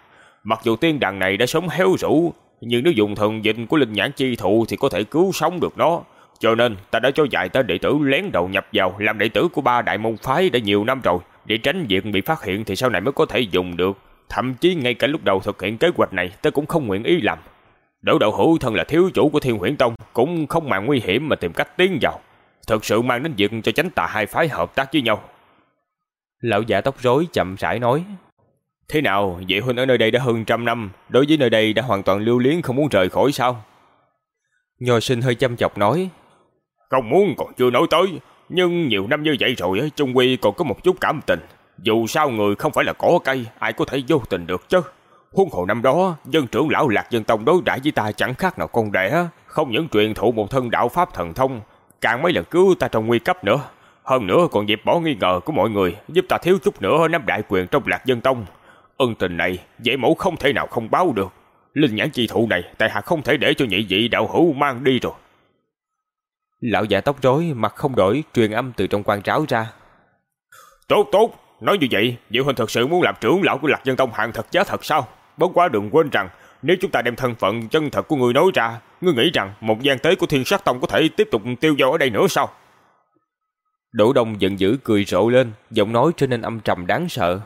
Mặc dù tiên đằng này đã sống héo rũ, nhưng nếu dùng thần dịch của linh nhãn chi thụ thì có thể cứu sống được nó. Cho nên, ta đã cho dạy ta đệ tử lén đầu nhập vào, làm đệ tử của ba đại môn phái đã nhiều năm rồi. Để tránh việc bị phát hiện thì sau này mới có thể dùng được. Thậm chí ngay cả lúc đầu thực hiện kế hoạch này, ta cũng không nguyện ý làm. Đỗ Đạo Hữu thân là thiếu chủ của Thiên Huyễn Tông, cũng không màng nguy hiểm mà tìm cách tiến vào. Thật sự mang đến việc cho chánh tà hai phái hợp tác với nhau. Lão giả tóc rối chậm rãi nói. Thế nào, vệ huynh ở nơi đây đã hơn trăm năm, đối với nơi đây đã hoàn toàn lưu luyến không muốn rời khỏi sao? Nho sinh hơi chăm chọc nói. Không muốn còn chưa nói tới, nhưng nhiều năm như vậy rồi, Trung Quy còn có một chút cảm tình. Dù sao người không phải là cỏ cây, ai có thể vô tình được chứ. Huân hồ năm đó, dân trưởng lão Lạc Dân Tông đối đãi với ta chẳng khác nào con đẻ, không những truyền thụ một thân đạo pháp thần thông, càng mấy lần cứu ta trong nguy cấp nữa. Hơn nữa còn dẹp bỏ nghi ngờ của mọi người, giúp ta thiếu chút nữa nắm đại quyền trong Lạc Dân Tông. Ân tình này, dễ mẫu không thể nào không báo được. Linh nhãn chi thụ này, tại hạ không thể để cho nhị vị đạo hữu mang đi rồi. Lão già tóc rối, mặt không đổi, truyền âm từ trong quan tráo ra. Tốt tốt, nói như vậy, Diệu Huynh thật sự muốn làm trưởng lão của Lạc Dân Tông hàng thật giá thật sao? Bất quá đừng quên rằng, nếu chúng ta đem thân phận chân thật của người nói ra, ngươi nghĩ rằng một gian tế của Thiên Sát Tông có thể tiếp tục tiêu dao ở đây nữa sao? Đỗ Đông giận dữ cười rộ lên, giọng nói trở nên âm trầm đáng sợ.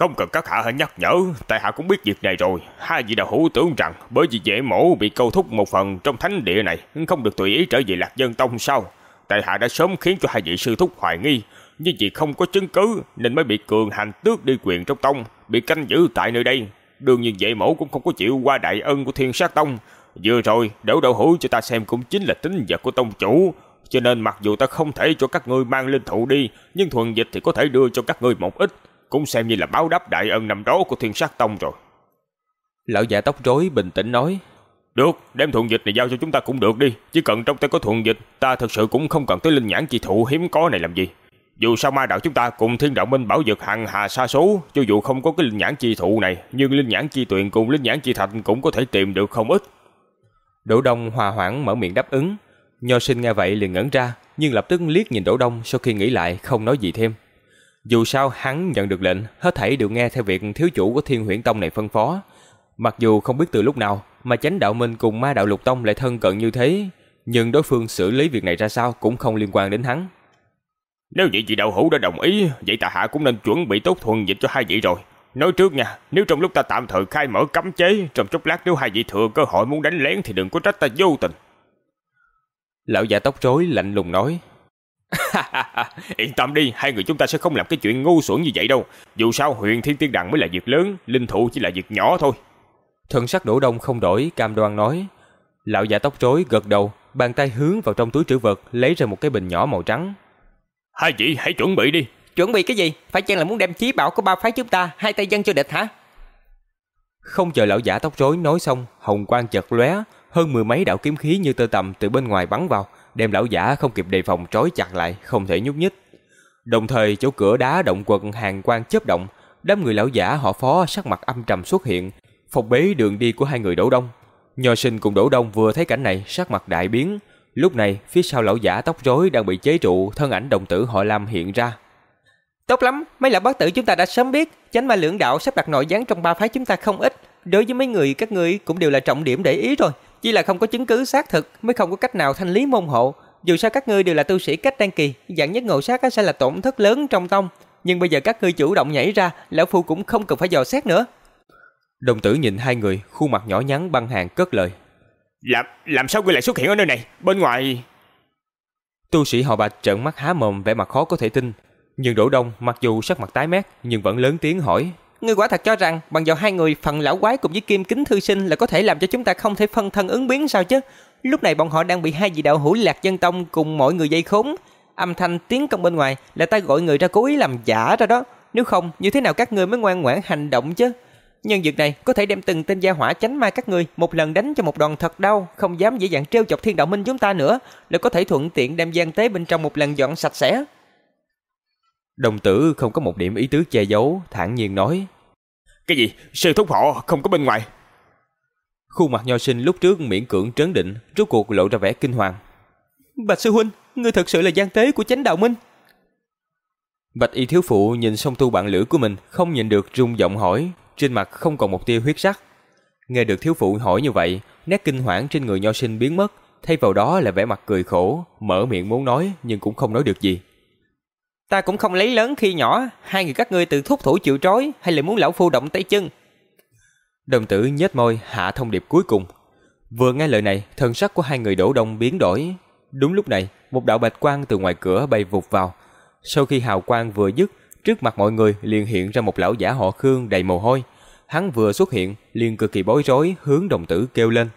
Không cần các hạ hãy nhắc nhở, tại hạ cũng biết việc này rồi. Hai vị đạo hữu tưởng rằng bởi vì dễ mổ bị câu thúc một phần trong thánh địa này, không được tùy ý trở về lạc dân tông sao? Tại hạ đã sớm khiến cho hai vị sư thúc hoài nghi, nhưng vì không có chứng cứ nên mới bị cường hành tước đi quyền trong tông, bị canh giữ tại nơi đây. Đương nhiên dễ mổ cũng không có chịu qua đại ân của thiên sát tông. Vừa rồi, đổ đạo hữu cho ta xem cũng chính là tính vật của tông chủ. Cho nên mặc dù ta không thể cho các ngươi mang linh thụ đi, nhưng thuần dịch thì có thể đưa cho các ngươi một ít cũng xem như là báo đáp đại ân năm đó của thiên sát tông rồi. Lão già tóc rối bình tĩnh nói. Được, đem thuận dịch này giao cho chúng ta cũng được đi. Chỉ cần trong tay có thuận dịch, ta thật sự cũng không cần tới linh nhãn chi thụ hiếm có này làm gì. Dù sao ma đạo chúng ta cùng thiên đạo minh bảo vật hàng hà xa số, cho dù không có cái linh nhãn chi thụ này, nhưng linh nhãn chi tuyền cùng linh nhãn chi thạch cũng có thể tìm được không ít. Đỗ Đông hòa hoãn mở miệng đáp ứng. Nho sinh nghe vậy liền ngẩn ra, nhưng lập tức liếc nhìn Đỗ Đông sau khi nghĩ lại không nói gì thêm. Dù sao hắn nhận được lệnh, hết thảy đều nghe theo việc thiếu chủ của Thiên Huyễn Tông này phân phó. Mặc dù không biết từ lúc nào mà Chánh Đạo Minh cùng Ma Đạo Lục Tông lại thân cận như thế, nhưng đối phương xử lý việc này ra sao cũng không liên quan đến hắn. Nếu vậy chị đạo hữu đã đồng ý, vậy tạ hạ cũng nên chuẩn bị tốt thuần dịch cho hai vị rồi. Nói trước nha, nếu trong lúc ta tạm thời khai mở cấm chế, trong chốc lát nếu hai vị thừa cơ hội muốn đánh lén thì đừng có trách ta vô tình. Lão già tóc rối lạnh lùng nói. (laughs) Yên tâm đi, hai người chúng ta sẽ không làm cái chuyện ngu xuẩn như vậy đâu. Dù sao huyền thiên tiên đằng mới là việc lớn, linh thụ chỉ là việc nhỏ thôi. Thần sắc đổ đông không đổi, cam đoan nói. Lão già tóc rối gật đầu, bàn tay hướng vào trong túi trữ vật, lấy ra một cái bình nhỏ màu trắng. Hai vị hãy chuẩn bị đi. Chuẩn bị cái gì? Phải chăng là muốn đem chí bảo của ba phái chúng ta hai tay dân cho địch hả? Không chờ lão giả tóc rối nói xong, hồng quang chợt lóe, hơn mười mấy đạo kiếm khí như tơ tầm từ bên ngoài bắn vào, đem lão giả không kịp đề phòng trói chặt lại, không thể nhúc nhích. Đồng thời chỗ cửa đá động quật hàng quan chớp động, đám người lão giả họ phó sắc mặt âm trầm xuất hiện, phục bế đường đi của hai người đổ đông. Nho sinh cùng đổ đông vừa thấy cảnh này, sắc mặt đại biến. Lúc này, phía sau lão giả tóc rối đang bị chế trụ, thân ảnh đồng tử họ Lam hiện ra. Tốt lắm, mấy lão bác tử chúng ta đã sớm biết, chánh ma lưỡng đạo sắp đặt nội gián trong ba phái chúng ta không ít. Đối với mấy người các ngươi cũng đều là trọng điểm để ý rồi, chỉ là không có chứng cứ xác thực mới không có cách nào thanh lý môn hộ. Dù sao các ngươi đều là tu sĩ cách đăng kỳ, dạng nhất ngộ sát sẽ là tổn thất lớn trong tông. Nhưng bây giờ các ngươi chủ động nhảy ra, lão phu cũng không cần phải dò xét nữa. Đồng tử nhìn hai người, khuôn mặt nhỏ nhắn băng hàng cất lời. Làm, làm sao ngươi lại xuất hiện ở nơi này? Bên ngoài... Tu sĩ họ bạch trợn mắt há mồm vẻ mặt khó có thể tin. Nhưng Đỗ Đông mặc dù sắc mặt tái mét nhưng vẫn lớn tiếng hỏi. Ngươi quả thật cho rằng bằng vào hai người phần lão quái cùng với kim kính thư sinh là có thể làm cho chúng ta không thể phân thân ứng biến sao chứ? Lúc này bọn họ đang bị hai vị đạo hữu lạc dân tông cùng mọi người dây khốn. Âm thanh tiếng công bên ngoài là ta gọi người ra cố ý làm giả ra đó. Nếu không, như thế nào các ngươi mới ngoan ngoãn hành động chứ? Nhân việc này có thể đem từng tên gia hỏa tránh mai các ngươi một lần đánh cho một đòn thật đau, không dám dễ dàng trêu chọc thiên đạo minh chúng ta nữa, là có thể thuận tiện đem gian tế bên trong một lần dọn sạch sẽ. Đồng tử không có một điểm ý tứ che giấu, thản nhiên nói. Cái gì? Sư thúc họ không có bên ngoài. Khuôn mặt nho sinh lúc trước miễn cưỡng trấn định, rốt cuộc lộ ra vẻ kinh hoàng. Bạch sư huynh, ngươi thật sự là gian tế của chánh đạo minh. Bạch y thiếu phụ nhìn song tu bạn lữ của mình, không nhìn được rung giọng hỏi, trên mặt không còn một tia huyết sắc. Nghe được thiếu phụ hỏi như vậy, nét kinh hoảng trên người nho sinh biến mất, thay vào đó là vẻ mặt cười khổ, mở miệng muốn nói nhưng cũng không nói được gì. Ta cũng không lấy lớn khi nhỏ, hai người các ngươi tự thúc thủ chịu trói hay là muốn lão phu động tay chân. Đồng tử nhếch môi hạ thông điệp cuối cùng. Vừa nghe lời này, thần sắc của hai người đổ đông biến đổi. Đúng lúc này, một đạo bạch quang từ ngoài cửa bay vụt vào. Sau khi hào quang vừa dứt, trước mặt mọi người liền hiện ra một lão giả họ Khương đầy mồ hôi. Hắn vừa xuất hiện, liền cực kỳ bối rối hướng đồng tử kêu lên.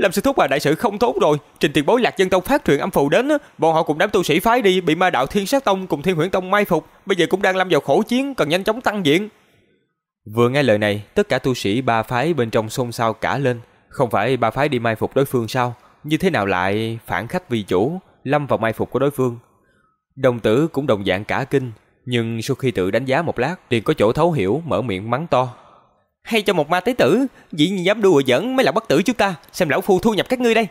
Lâm sư thúc và đại sự không tốt rồi. Trình tiền bối lạc dân tông phát truyền âm phù đến Bọn họ cùng đám tu sĩ phái đi, Bị ma đạo thiên sát tông cùng thiên huyễn tông mai phục. Bây giờ cũng đang lâm vào khổ chiến, Cần nhanh chóng tăng diện. Vừa nghe lời này, Tất cả tu sĩ ba phái bên trong xôn xao cả lên. Không phải ba phái đi mai phục đối phương sao? Như thế nào lại phản khách vì chủ, Lâm vào mai phục của đối phương? Đồng tử cũng đồng dạng cả kinh, Nhưng sau khi tự đánh giá một lát, liền có chỗ thấu hiểu, mở miệng mắng to hay cho một ma tế tử, dĩ nhiên dám đùa giỡn mới là bất tử chúng ta, xem lão phu thu nhập các ngươi đây.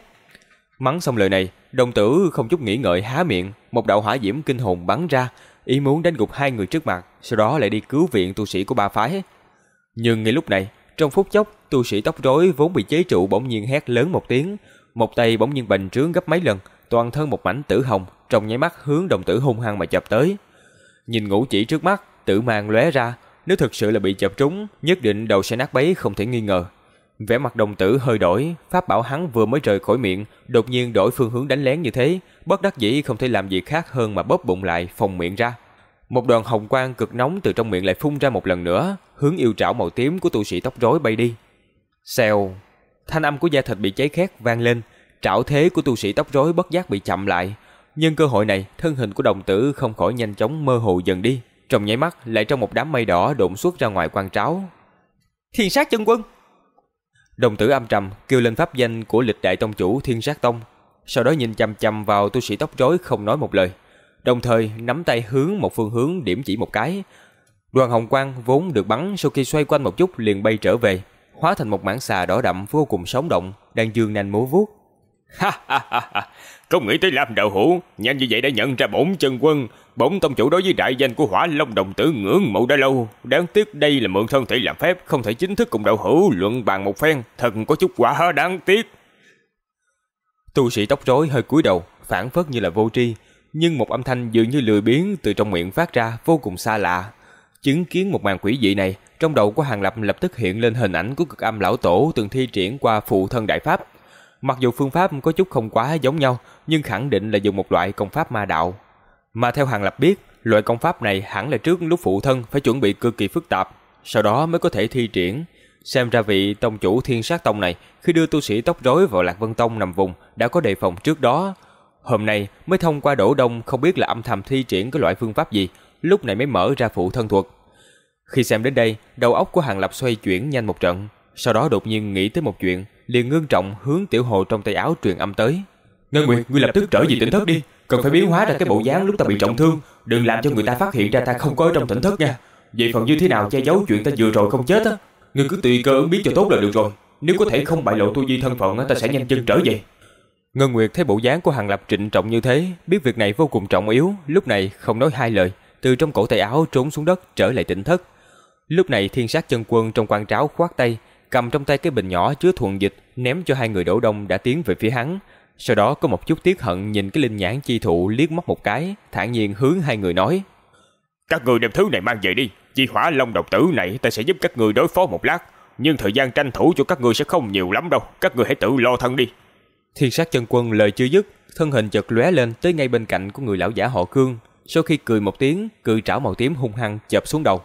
Mắng xong lời này, đồng tử không chút nghĩ ngợi há miệng, một đạo hỏa diễm kinh hồn bắn ra, ý muốn đánh gục hai người trước mặt, sau đó lại đi cứu viện tu sĩ của ba phái. Nhưng ngay lúc này, trong phút chốc, tu sĩ tóc rối vốn bị chế trụ bỗng nhiên hét lớn một tiếng, một tay bỗng nhiên bành trướng gấp mấy lần, toàn thân một mảnh tử hồng, trong nháy mắt hướng đồng tử hung hăng mà chập tới. Nhìn ngũ chỉ trước mắt, tử mang lóe ra, nếu thực sự là bị chập trúng, nhất định đầu sẽ nát bấy không thể nghi ngờ. Vẻ mặt đồng tử hơi đổi, pháp bảo hắn vừa mới rời khỏi miệng, đột nhiên đổi phương hướng đánh lén như thế, bất đắc dĩ không thể làm gì khác hơn mà bóp bụng lại, phòng miệng ra. Một đoàn hồng quang cực nóng từ trong miệng lại phun ra một lần nữa, hướng yêu trảo màu tím của tu sĩ tóc rối bay đi. Xèo, thanh âm của da thịt bị cháy khét vang lên, trảo thế của tu sĩ tóc rối bất giác bị chậm lại. Nhưng cơ hội này, thân hình của đồng tử không khỏi nhanh chóng mơ hồ dần đi. Trong nháy mắt lại trong một đám mây đỏ độn xuất ra ngoài quan tráo. Thiên sát chân quân! Đồng tử âm trầm kêu lên pháp danh của lịch đại tông chủ Thiên sát tông. Sau đó nhìn chăm chăm vào tu sĩ tóc rối không nói một lời. Đồng thời nắm tay hướng một phương hướng điểm chỉ một cái. Đoàn hồng quang vốn được bắn sau khi xoay quanh một chút liền bay trở về, hóa thành một mảng xà đỏ đậm vô cùng sống động, đang dương nanh múa vuốt. Ha ha ha ha, không nghĩ tới làm đạo hữu, nhanh như vậy đã nhận ra bổn chân quân, bổn tông chủ đối với đại danh của hỏa long đồng tử ngưỡng mộ đã lâu. Đáng tiếc đây là mượn thân thể làm phép, không thể chính thức cùng đạo hữu luận bàn một phen, thật có chút quả đáng tiếc. Tu sĩ tóc rối hơi cúi đầu, phản phất như là vô tri, nhưng một âm thanh dường như lười biếng từ trong miệng phát ra vô cùng xa lạ. Chứng kiến một màn quỷ dị này, trong đầu của Hàng Lập lập tức hiện lên hình ảnh của cực âm lão tổ từng thi triển qua phụ thân đại pháp. Mặc dù phương pháp có chút không quá giống nhau, nhưng khẳng định là dùng một loại công pháp ma đạo. Mà theo Hàng Lập biết, loại công pháp này hẳn là trước lúc phụ thân phải chuẩn bị cực kỳ phức tạp, sau đó mới có thể thi triển. Xem ra vị tông chủ thiên sát tông này khi đưa tu sĩ tóc rối vào Lạc Vân Tông nằm vùng đã có đề phòng trước đó. Hôm nay mới thông qua đổ đông không biết là âm thầm thi triển cái loại phương pháp gì, lúc này mới mở ra phụ thân thuật. Khi xem đến đây, đầu óc của Hàng Lập xoay chuyển nhanh một trận, sau đó đột nhiên nghĩ tới một chuyện, liền ngưng trọng hướng tiểu hồ trong tay áo truyền âm tới. Ngân Nguyệt, ngươi lập tức trở về tỉnh thất đi, cần phải biến hóa ra cái bộ dáng lúc ta bị trọng thương, đừng làm cho người ta phát hiện ra ta không có ở trong tỉnh thất nha. Về phần như thế nào che giấu chuyện ta vừa rồi không chết á, ngươi cứ tùy cơ ứng biến cho tốt là được rồi. Nếu có thể không bại lộ tu vi thân phận ta sẽ nhanh chân trở về. Ngân Nguyệt thấy bộ dáng của Hàng Lập trịnh trọng như thế, biết việc này vô cùng trọng yếu, lúc này không nói hai lời, từ trong cổ tay áo trốn xuống đất trở lại tỉnh thất. Lúc này Thiên Sát chân quân trong quan tráo khoát tay, cầm trong tay cái bình nhỏ chứa thuần dịch, ném cho hai người đổ đông đã tiến về phía hắn. Sau đó có một chút tiếc hận nhìn cái linh nhãn chi thụ liếc mắt một cái, thản nhiên hướng hai người nói: "Các người đem thứ này mang về đi, chi hỏa long độc tử này ta sẽ giúp các người đối phó một lát, nhưng thời gian tranh thủ cho các người sẽ không nhiều lắm đâu, các người hãy tự lo thân đi." Thiên sát chân quân lời chưa dứt, thân hình chợt lóe lên tới ngay bên cạnh của người lão giả họ Cương, sau khi cười một tiếng, cự trảo màu tím hung hăng chộp xuống đầu.